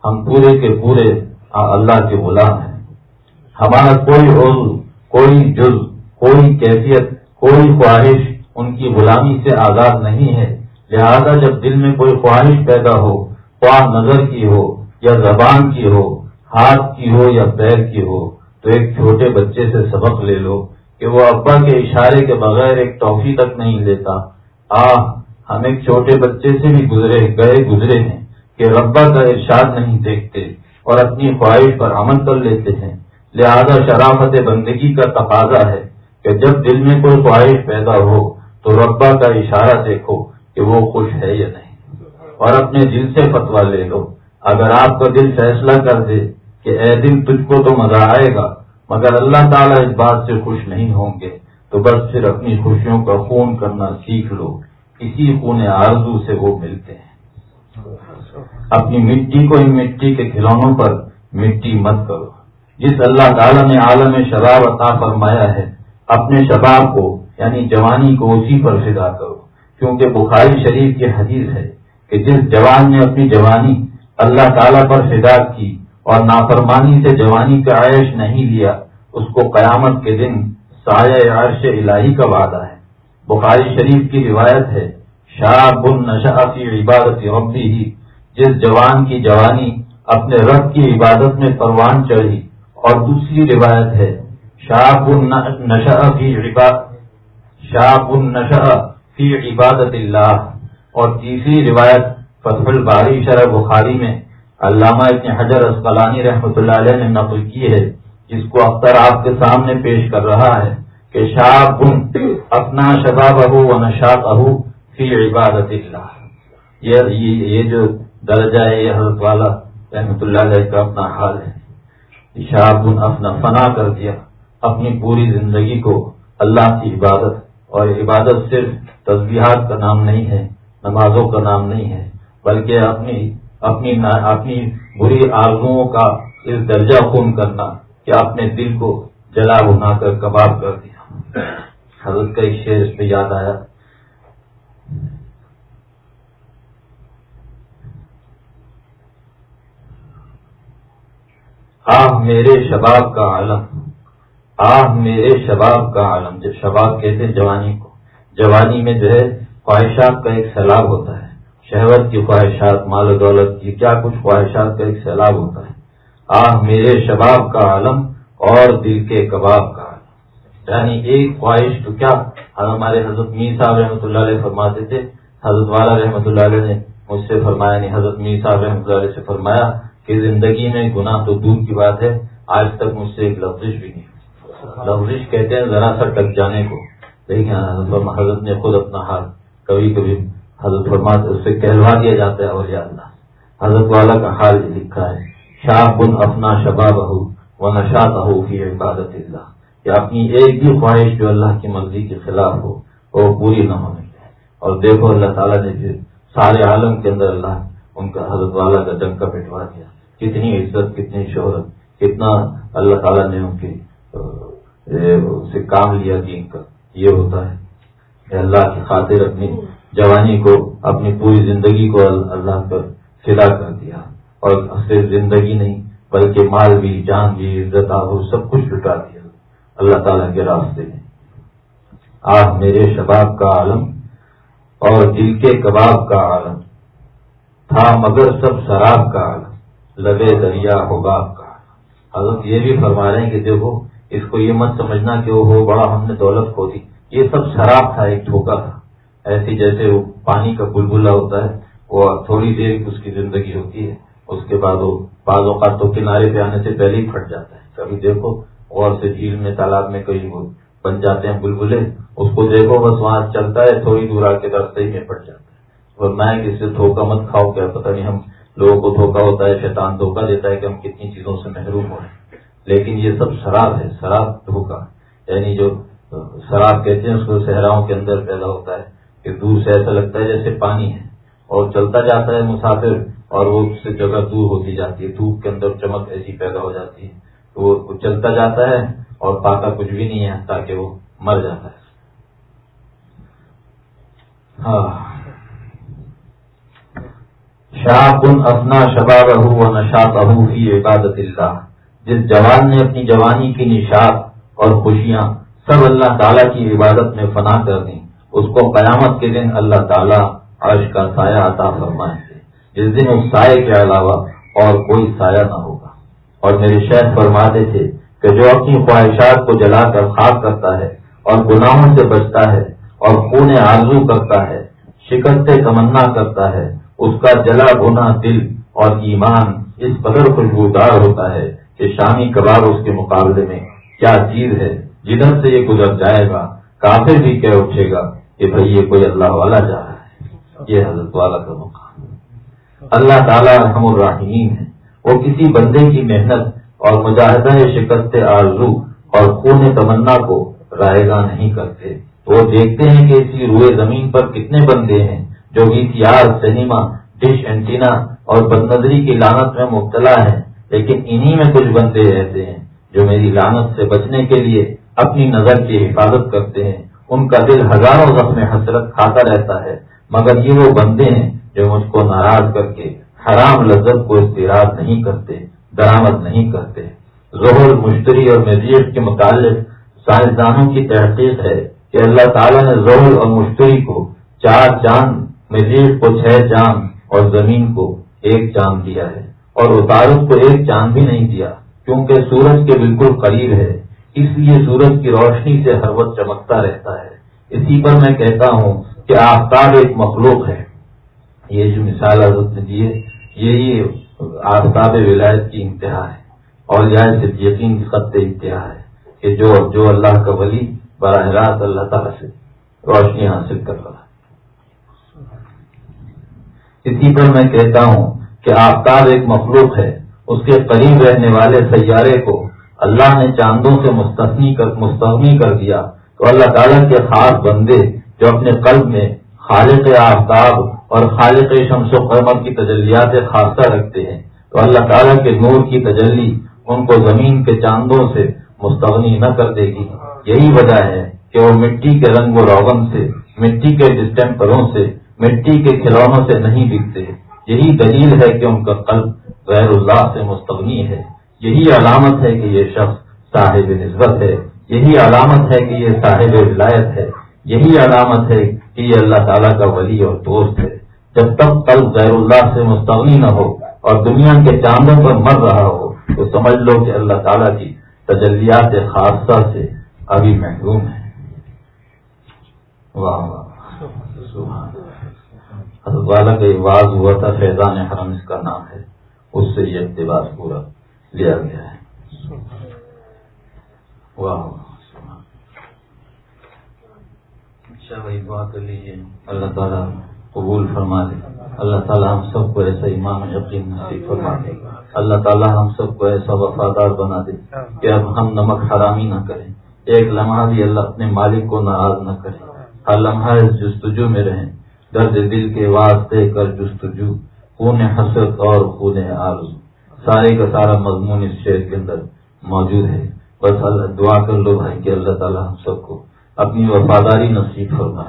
ہم پورے کے پورے اللہ کے غلام ہیں۔ ہمارا کوئی عضو، کوئی جز، کوئی کیفیت کوئی خواہش ان کی غلامی سے آزاد نہیں ہے۔ لہذا جب دل میں کوئی خواہش پیدا ہو، خواہ نظر کی ہو یا زبان کی ہو، ہاتھ کی ہو یا پیر کی ہو، تو ایک چھوٹے بچے سے سبق لے لو کہ وہ ابا کے اشارے کے بغیر ایک ٹافی تک نہیں لیتا۔ آ ہم ایک چھوٹے بچے سے بھی گزرے، گئے گزرے ہیں کہ ربا کا ارشاد نہیں دیکھتے اور اپنی خواہش پر عمل کر لیتے ہیں۔ لہذا شرافت بندگی کا تقاضا ہے۔ کہ جب دل میں کوئی خواہش پیدا ہو تو ربا کا اشارہ دیکھو کہ وہ خوش ہے یا نہیں۔ اور اپنے دل سے فتوا لے لو۔ اگر آپ کا دل فیصلہ کر دے کہ اے دل تجھ کو تو مزہ آئے گا، مگر اللہ تعالیٰ اس بات سے خوش نہیں ہوں گے، تو بس پھر اپنی خوشیوں کا خون کرنا سیکھ لو۔ اسی خون آرزو سے وہ ملتے ہیں۔ اپنی مٹی کو ان مٹی کے کھلونوں پر مٹی مت کرو۔ جس اللہ تعالیٰ نے عالم شراب عطا فرمایا ہے اپنے شباب کو یعنی جوانی کو اسی پر فدا کرو۔ کیونکہ بخاری شریف کی حدیث ہے کہ جس جوان نے اپنی جوانی اللہ تعالیٰ پر فدا کی اور نافرمانی سے جوانی کا عائش نہیں لیا، اس کو قیامت کے دن سایہ عرش الہی کا وعدہ ہے۔ بخاری شریف کی روایت ہے شاہ بن کی عبادت ربی ہی جس جوان کی جوانی اپنے رب کی عبادت میں پروان چڑھی۔ اور دوسری روایت ہے شاہ نشا فی عبادت شاہ نشا فی عبادت اللہ۔ اور تیسری روایت فتح الباری شرح بخاری میں علامہ ابن حجر اسقلانی رحمۃ اللہ علیہ نے نقل کی ہے، جس کو اختر آپ کے سامنے پیش کر رہا ہے کہ شاہ اپنا شباب اہو و نشاط اہو فی عبادت اللہ۔ یہ جو درجہ ہے، یہ حضرت والا رحمۃ اللہ علیہ کا اپنا حال ہے۔ شاہ اپنا فنا کر دیا۔ اپنی پوری زندگی کو اللہ کی عبادت اور عبادت صرف تصبیحات کا نام نہیں ہے، نمازوں کا نام نہیں ہے، بلکہ اپنی اپنی اپنی بری آرزوؤں کا اس درجہ خون کرنا کہ اپنے دل کو جلا بنا کر کباب کر دیا۔ حضرت کا ایک شعر اس پہ یاد آیا۔ آہ میرے شباب کا عالم! آہ میرے شباب کا عالم، جب شباب کہتے ہیں جوانی کو۔ جوانی میں جو ہے، خواہشات کا ایک سیلاب ہوتا ہے۔ شہوت کی خواہشات، مال و دولت کی کیا کچھ خواہشات کا ایک سیلاب ہوتا ہے۔ آہ میرے شباب کا عالم اور دل کے کباب کا عالم۔ یعنی ایک خواہش تو کیا؟ ہمارے حضرت میر صاحب رحمۃ اللہ علیہ فرماتے تھے۔ حضرت والا رحمۃ اللہ علیہ نے مجھ سے فرمایا نہیں، حضرت میر صاحب رحمۃ اللہ علیہ سے فرمایا کہ زندگی میں گناہ تو دور کی بات ہے، آج تک مجھ سے ایک لفظش بھی نہیں۔ لفظش کہتے ہیں ذرا سا ٹک جانے کو۔ لیکن حضرت نے خود اپنا حال کبھی کبھی حضرت فرماتے اس سے کہلوا دیا جاتا ہے اور اللہ۔ حضرت والا کا حال لکھا ہے شاہ بن اپنا شباب ہو وہ نشات ہو عبادت اللہ کہ اپنی ایک بھی خواہش جو اللہ کی مرضی کے خلاف ہو، وہ پوری نہ ہونی چاہیے اور دیکھو اللہ تعالیٰ نے پھر سارے عالم کے اندر اللہ ان کا حضرت والا کا ڈنکا پٹوا دیا۔ کتنی عزت، کتنی شہرت، کتنا اللہ تعالیٰ نے ان کی کام لیا دین کا۔ یہ ہوتا ہے۔ کہ اللہ کی خاطر اپنی جوانی کو، اپنی پوری زندگی کو اللہ پر فدا کر دیا۔ اور صرف زندگی نہیں، بلکہ مال بھی، جان بھی، عزت آبو سب کچھ لٹا دیا۔ اللہ تعالیٰ کے راستے میں۔ آپ میرے شباب کا عالم اور دل کے کباب کا عالم۔ تھا مگر سب شراب کا عالم۔ لبے دریا، حباب کا حضرت یہ بھی فرما رہے ہیں کہ دیکھو اس کو یہ مت سمجھنا کہ وہ بڑا ہم نے دولت کھو دی۔ یہ سب شراب تھا، ایک دھوکا تھا۔ ایسی جیسے وہ پانی کا بلبلا ہوتا ہے، وہ تھوڑی دیر اس کی زندگی ہوتی ہے۔ اس کے بعد وہ بعض اوقات تو کنارے پہ آنے سے پہلے ہی پھٹ جاتا ہے۔ کبھی دیکھو اور سے جھیل میں، تالاب میں کہیں وہ بن جاتے ہیں بلبلے، اس کو دیکھو، بس وہاں چلتا ہے، تھوڑی دور آ کے راستے ہی میں پھٹ جاتا ہے۔ اور میں کس سے دھوکہ مت کھاؤ، کیا پتہ نہیں ہم لوگوں کو دھوکا ہوتا ہے، شیطان دھوکہ دیتا ہے کہ ہم کتنی چیزوں سے محروم ہو رہے ہیں۔ لیکن یہ سب شراب ہے، شراب دھوکا۔ یعنی جو شراب کہتے ہیں، اس کو صحراؤں کے اندر پیدا ہوتا ہے، کہ دور سے ایسا لگتا ہے جیسے پانی ہے۔ اور چلتا جاتا ہے مسافر، اور وہ اس سے جگہ دور ہوتی جاتی ہے، دھوپ کے اندر چمک ایسی پیدا ہو جاتی ہے۔ تو وہ چلتا جاتا ہے اور پاتا کچھ بھی نہیں ہے، تاکہ وہ مر جاتا ہے۔ ہاں۔ شاہ کن اپنا شباب و نشاط ابو ہی عبادت اللہ۔ جس جوان نے اپنی جوانی کی نشاط اور خوشیاں سب اللہ تعالیٰ کی عبادت میں فنا کر دیں، اس کو قیامت کے دن اللہ تعالیٰ عرش کا سایہ عطا فرمائیں جس دن اس سائے کے علاوہ اور کوئی سایہ نہ ہوگا۔ اور میرے شہر فرماتے تھے کہ جو اپنی خواہشات کو جلا کر خاک کرتا ہے اور گناہوں سے بچتا ہے اور خون آرزو کرتا ہے، شکست تمنا کرتا ہے، اس کا جلا گنا دل اور ایمان اس قدر خوشبودار ہوتا ہے کہ شامی کباب اس کے مقابلے میں کیا چیز ہے، جدھر سے یہ گزر جائے گا، کافر بھی کہہ اٹھے گا کہ بھائی یہ کوئی اللہ والا جا رہا ہے۔ یہ حضرت والا کا موقع اللہ تعالیٰ رحم الرحمین ہے۔ وہ کسی بندے کی محنت اور مجاہدہ شکست آرزو اور خون تمنا کو رائے گا نہیں کرتے۔ وہ دیکھتے ہیں کہ اسی روئے زمین پر کتنے بندے ہیں، جو V C R cinema, dish antenna اور بد نظری کی لانت میں مبتلا ہے لیکن انہی میں کچھ بندے رہتے ہیں جو میری لانت سے بچنے کے لیے اپنی نظر کی حفاظت کرتے ہیں۔ ان کا دل ہزاروں زخم حسرت کھاتا رہتا ہے، مگر یہ وہ بندے ہیں جو مجھ کو ناراض کر کے حرام لذت کو استعراض نہیں کرتے درامد نہیں کرتے۔ ظہر، مشتری اور مزید کے متعلق سائنسدانوں کی تحقیق ہے کہ اللہ تعالیٰ نے ظہر اور مشتری کو چار چاند، مزید کو چھ چاند اور زمین کو ایک چاند دیا ہے۔ اور اتارس کو ایک چاند بھی نہیں دیا، کیونکہ سورج کے بالکل قریب ہے، اس لیے سورج کی روشنی سے ہر وقت چمکتا رہتا ہے۔ اسی پر میں کہتا ہوں کہ آفتاب ایک مخلوق ہے۔ یہ جو مثال حضرت نے دیے یہی آفتاب ولایت کی انتہا ہے۔ اور جائے صرف یقین خط انتہا ہے کہ جو جو اللہ کا ولی براہ راست اللہ تعالیٰ سے روشنی حاصل کر رہا ہے۔ اسی پر میں کہتا ہوں کہ آفتاب ایک مخلوق ہے، اس کے قریب رہنے والے سیارے کو اللہ نے چاندوں سے مستثنی کر مستغنی کر دیا۔ تو اللہ تعالیٰ کے خاص بندے جو اپنے قلب میں خالق آفتاب اور خالق شمس و قمر کی تجلیات خاصہ رکھتے ہیں۔ تو اللہ تعالیٰ کے نور کی تجلی ان کو زمین کے چاندوں سے مستغنی نہ کر دے گی۔ یہی وجہ ہے کہ وہ مٹی کے رنگ و روغن سے، مٹی کے ڈسٹمپروں سے، مٹی کے کھلونوں سے نہیں بکتے۔ یہی دلیل ہے کہ ان کا قلب غیر اللہ سے مستغنی ہے، یہی علامت ہے کہ یہ شخص صاحب نسبت ہے، یہی علامت ہے کہ یہ صاحب ولایت ہے، یہی علامت ہے کہ یہ اللہ تعالیٰ کا ولی اور دوست ہے۔ جب تک قلب غیر اللہ سے مستغنی نہ ہو اور دنیا کے چاندوں پر مر رہا ہو، تو سمجھ لو کہ اللہ تعالیٰ کی تجلیات خاصہ سے ابھی محروم ہے۔ واہ واہ والا کا واز ہوا تھا، فیضان حرم اس کا نام ہے۔ اس سے یہ اقتباس پورا لیا گیا ہے۔ واہ اچھا بھائی دعا کر لیجیے اللہ تعالیٰ قبول فرما دے اللہ تعالیٰ ہم سب کو ایسا ایمان یقین نصیب فرما دے اللہ تعالیٰ ہم سب کو ایسا وفادار بنا دے کہ اب ہم نمک حرامی نہ کریں۔ ایک لمحہ بھی اللہ اپنے مالک کو ناراض نہ کرے۔ ہر لمحہ اس جستجو میں رہیں۔ درد دل کے واسطے کر جستجو خون حسرت اور خون آرزو سارے کا سارا مضمون اس شہر کے اندر موجود ہے۔ بس دعا کر لو بھائی کہ اللہ تعالیٰ ہم سب کو اپنی وفاداری نصیب فرما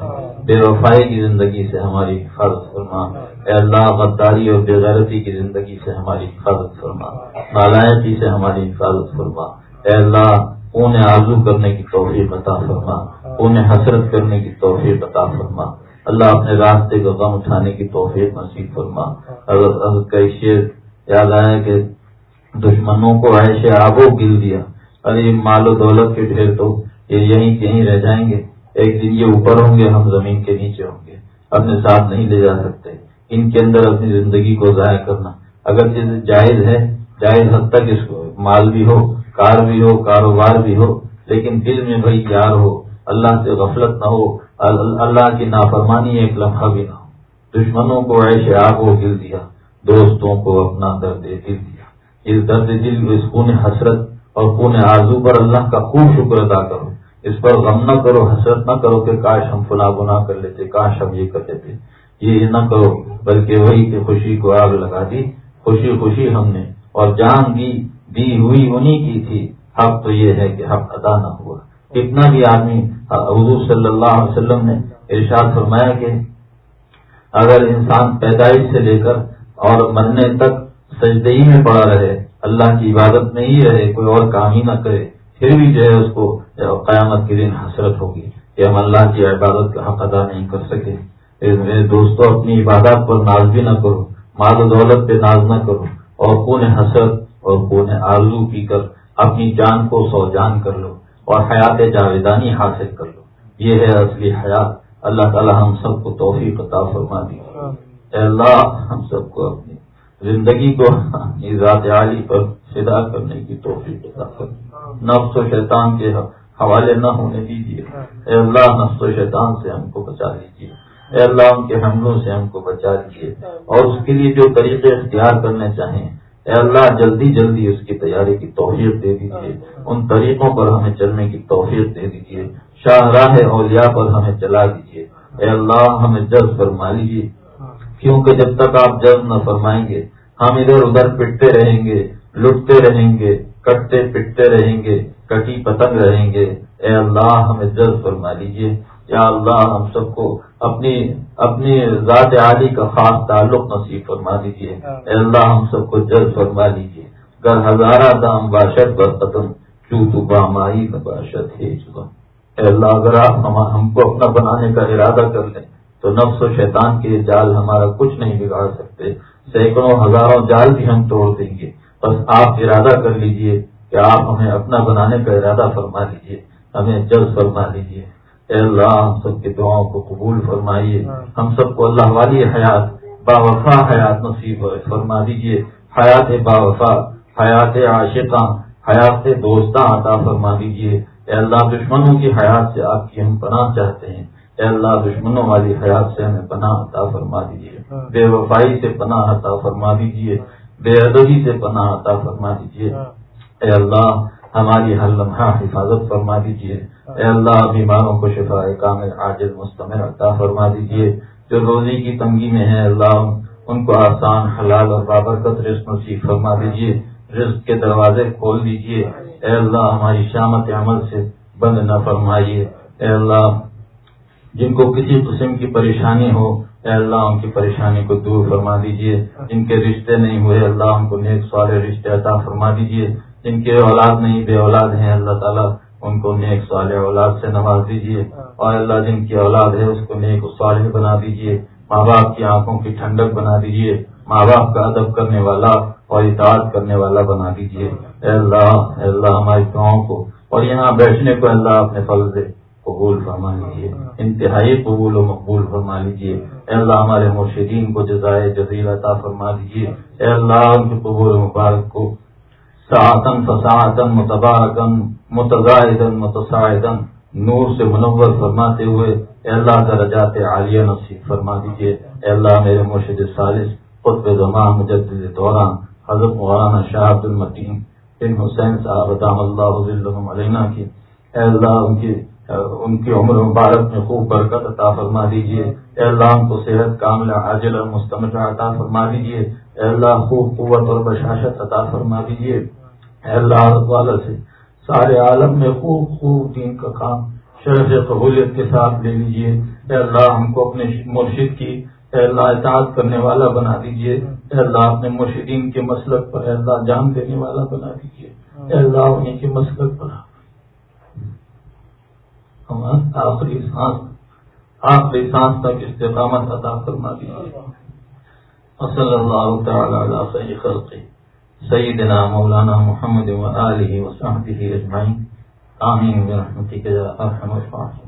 بے وفائی کی زندگی سے ہماری حفاظت فرما۔ اے اللہ غداری اور بے غیرتی کی زندگی سے ہماری حفاظت فرما۔ نالائقی سے ہماری حفاظت فرما۔ اے اللہ خون آرزو کرنے کی توفیق عطا فرما۔ خون حسرت کرنے کی توفیق عطا فرما۔ اللہ اپنے راستے کا غم اٹھانے کی توفیق نصیب فرما۔ اگر کئی یاد آیا کہ دشمنوں کو ایسے آبو گل دیا، ارے مال و دولت کے ڈھیر تو یہ یہیں کہیں رہ جائیں گے۔ ایک دن یہ اوپر ہوں گے، ہم زمین کے نیچے ہوں گے۔ اپنے ساتھ نہیں لے جا سکتے۔ ان کے اندر اپنی زندگی کو ضائع کرنا۔ اگر جائز ہے، جائز حد تک اس کو، مال بھی ہو، کار بھی ہو، کاروبار بھی ہو، لیکن دل میں بھائی پیار ہو، اللہ سے غفلت نہ ہو۔ اللہ کی نافرمانی ایک لمحہ بھی نہ ہو۔ دشمنوں کو ایسے آگ کو گل دیا، دوستوں کو اپنا درد دل دیا۔ اس درد دل، اس خون حسرت اور خون آرزو پر اللہ کا خوب شکر ادا کرو۔ اس پر غم نہ کرو، حسرت نہ کرو کہ کاش ہم فلا گنا کر لیتے، کاش ہم یہ کر لیتے۔ یہ نہ کرو، بلکہ وہی کہ خوشی کو آگ لگا دی۔ خوشی خوشی ہم نے اور جان دی دی ہوئی انہیں کی تھی۔ حق تو یہ ہے کہ حق ادا نہ ہوا۔ کتنا بھی آدمی حضور صلی اللہ علیہ وسلم نے ارشاد فرمایا کہ اگر انسان پیدائش سے لے کر اور مرنے تک سجدئی میں پڑا رہے، اللہ کی عبادت میں ہی رہے، کوئی اور کام ہی نہ کرے، پھر بھی جو ہے اس کو قیامت کے دن حسرت ہوگی کہ ہم اللہ کی عبادت کا حق ادا نہیں کر سکے۔ میرے دوستوں اپنی عبادت پر ناز بھی نہ کرو، مال و دولت پہ ناز نہ کرو، اور کون حسرت اور کون آرزو پی کر اپنی جان کو سو جان کر لو۔ اور حیات جاویدانی حاصل کر لو۔ یہ ہے اصلی حیات۔ اللہ تعالی ہم سب کو توفیق عطا فرما دی اے اللہ، ہم سب کو اپنی زندگی کو ذات عالی پر فدا کرنے کی توفیق عطا کر نفس و شیطان کے حوالے نہ ہونے دیجیے اے اللہ، نفس و شیطان سے ہم کو بچا لیجیے اے اللہ، ان کے حملوں سے ہم کو بچا دیجیے اور اس کے لیے جو طریقے اختیار کرنے چاہیں اے اللہ، جلدی جلدی اس کی تیاری کی توفیق دے دیجیے ان طریقوں پر ہمیں چلنے کی توفیق دے دیجیے شاہراہ اولیاء پر ہمیں چلا دیجیے اے اللہ، ہمیں جذب فرما لیجیے کیونکہ جب تک آپ جذب نہ فرمائیں گے، ہم ادھر ادھر پٹتے رہیں گے، لٹتے رہیں گے، کٹتے پٹتے رہیں گے، کٹی پتنگ رہیں گے۔ اے اللہ، ہمیں جذب فرما لیجیے یا اللہ ہم سب کو اپنی اپنی ذات عالی کا خاص تعلق نصیب فرما دیجیے اللہ ہم سب کو جذب فرما لیجیے گر ہزارہ دام باشد بر قدم چو تو بامائی باشد ہے اے اللہ اگر آپ ہم کو اپنا بنانے کا ارادہ کر لیں تو نفس و شیطان کے جال ہمارا کچھ نہیں بگاڑ سکتے۔ سینکڑوں ہزاروں جال بھی ہم توڑ دیں گے۔ بس آپ ارادہ کر لیجیے کہ آپ ہمیں اپنا بنانے کا ارادہ فرما لیجیے ہمیں جلد فرما لیجیے اے اللہ ہم سب کی دعاؤں کو قبول فرمائیے۔ ہم سب کو اللہ والی حیات با وفا حیات نصیب فرما دیجیے۔ حیات با وفا حیات عاشقاں حیات دوستاں عطا فرما دیجیے۔ اے اللہ دشمنوں کی حیات سے آپ کی ہم پناہ چاہتے ہیں۔ اے اللہ دشمنوں والی حیات سے ہمیں پناہ عطا فرما دیجیے۔ بے وفائی سے پناہ عطا فرما دیجیے۔ بے ادبی سے پناہ عطا فرما دیجیے۔ اے اللہ ہماری ہر لمحہ حفاظت فرما دیجیے۔ اے اللہ بیماروں کو شفا کامل عاجل مستمر عطا فرما دیجیے جو روزی کی تنگی میں ہے اللہ، ان کو آسان، حلال اور بابرکت رزق نصیب فرما دیجیے رزق کے دروازے کھول دیجیے اے اللہ، ہماری شامت عمل سے بند نہ فرمائیے۔ اے اللہ، جن کو کسی قسم کی پریشانی ہو، اے اللہ، ان کی پریشانی کو دور فرما دیجیے جن کے رشتے نہیں ہوئے، اللہ، ان کو نیک سارے رشتے عطا فرما دیجیے جن کے اولاد نہیں، بے اولاد ہیں، اللہ تعالیٰ ان کو نیک سال اولاد سے نواز دیجیے اور اللہ جن کی اولاد ہے، اس کو نیک صالح بنا دیجیے ماں باپ کی آنکھوں کی ٹھنڈک بنا دیجیے ماں باپ کا ادب کرنے والا اور اطاعت کرنے والا بنا دیجیے اے اللہ اے اللہ ہماری گاؤں کو اور یہاں بیٹھنے کو اللہ اپنے فل قبول فرما لیجیے انتہائی قبول و مقبول فرما لیجیے اے اللہ ہمارے مرشدین کو جزائے جزیل عطا فرما دیجیے اے اللہ، ان کے قبول مبارک کو ساعتن فساعتن متبارکن متضاعدن متصاعدن نور سے منور فرماتے ہوئے، اے اللہ درجات عالیہ نصیب فرما دیجیے اے اللہ میرے مرشد سالس قطب زمان مجدد دوران، حضرت مولانا شاہ عبد المتین بن حسین صاحب رحم اللہ علیہ کی، اے اللہ ان کی ان کی عمر مبارک میں خوب برکت عطا فرما دیجیے اے اللہ ان کو صحت کامل حاجل اور مستمر عطا فرما دیجیے اے اللہ خوب قوت اور بشاشت عطا فرما دیجیے اے اللہ والا سے سارے عالم میں خوب خوب دین کا کام، شرف قبولیت کے ساتھ لے لیجیے اے اللہ، ہم کو اپنے مرشد کی اے اللہ اطاعت کرنے والا بنا دیجیے اے اللہ، اپنے مرشدین کے مسلک پر اے اللہ جان دینے والا بنا دیجیے اے اللہ انہیں کے مسلک پر۔ آخری سانس آخری سانس تک استقامت عطا فرما دیجیے صلی اللہ تعالی علی خیر سیدنا مولانا محمد و آلہ و صحبہ اجمعین. آمین برحمتک یا ارحم الراحمین.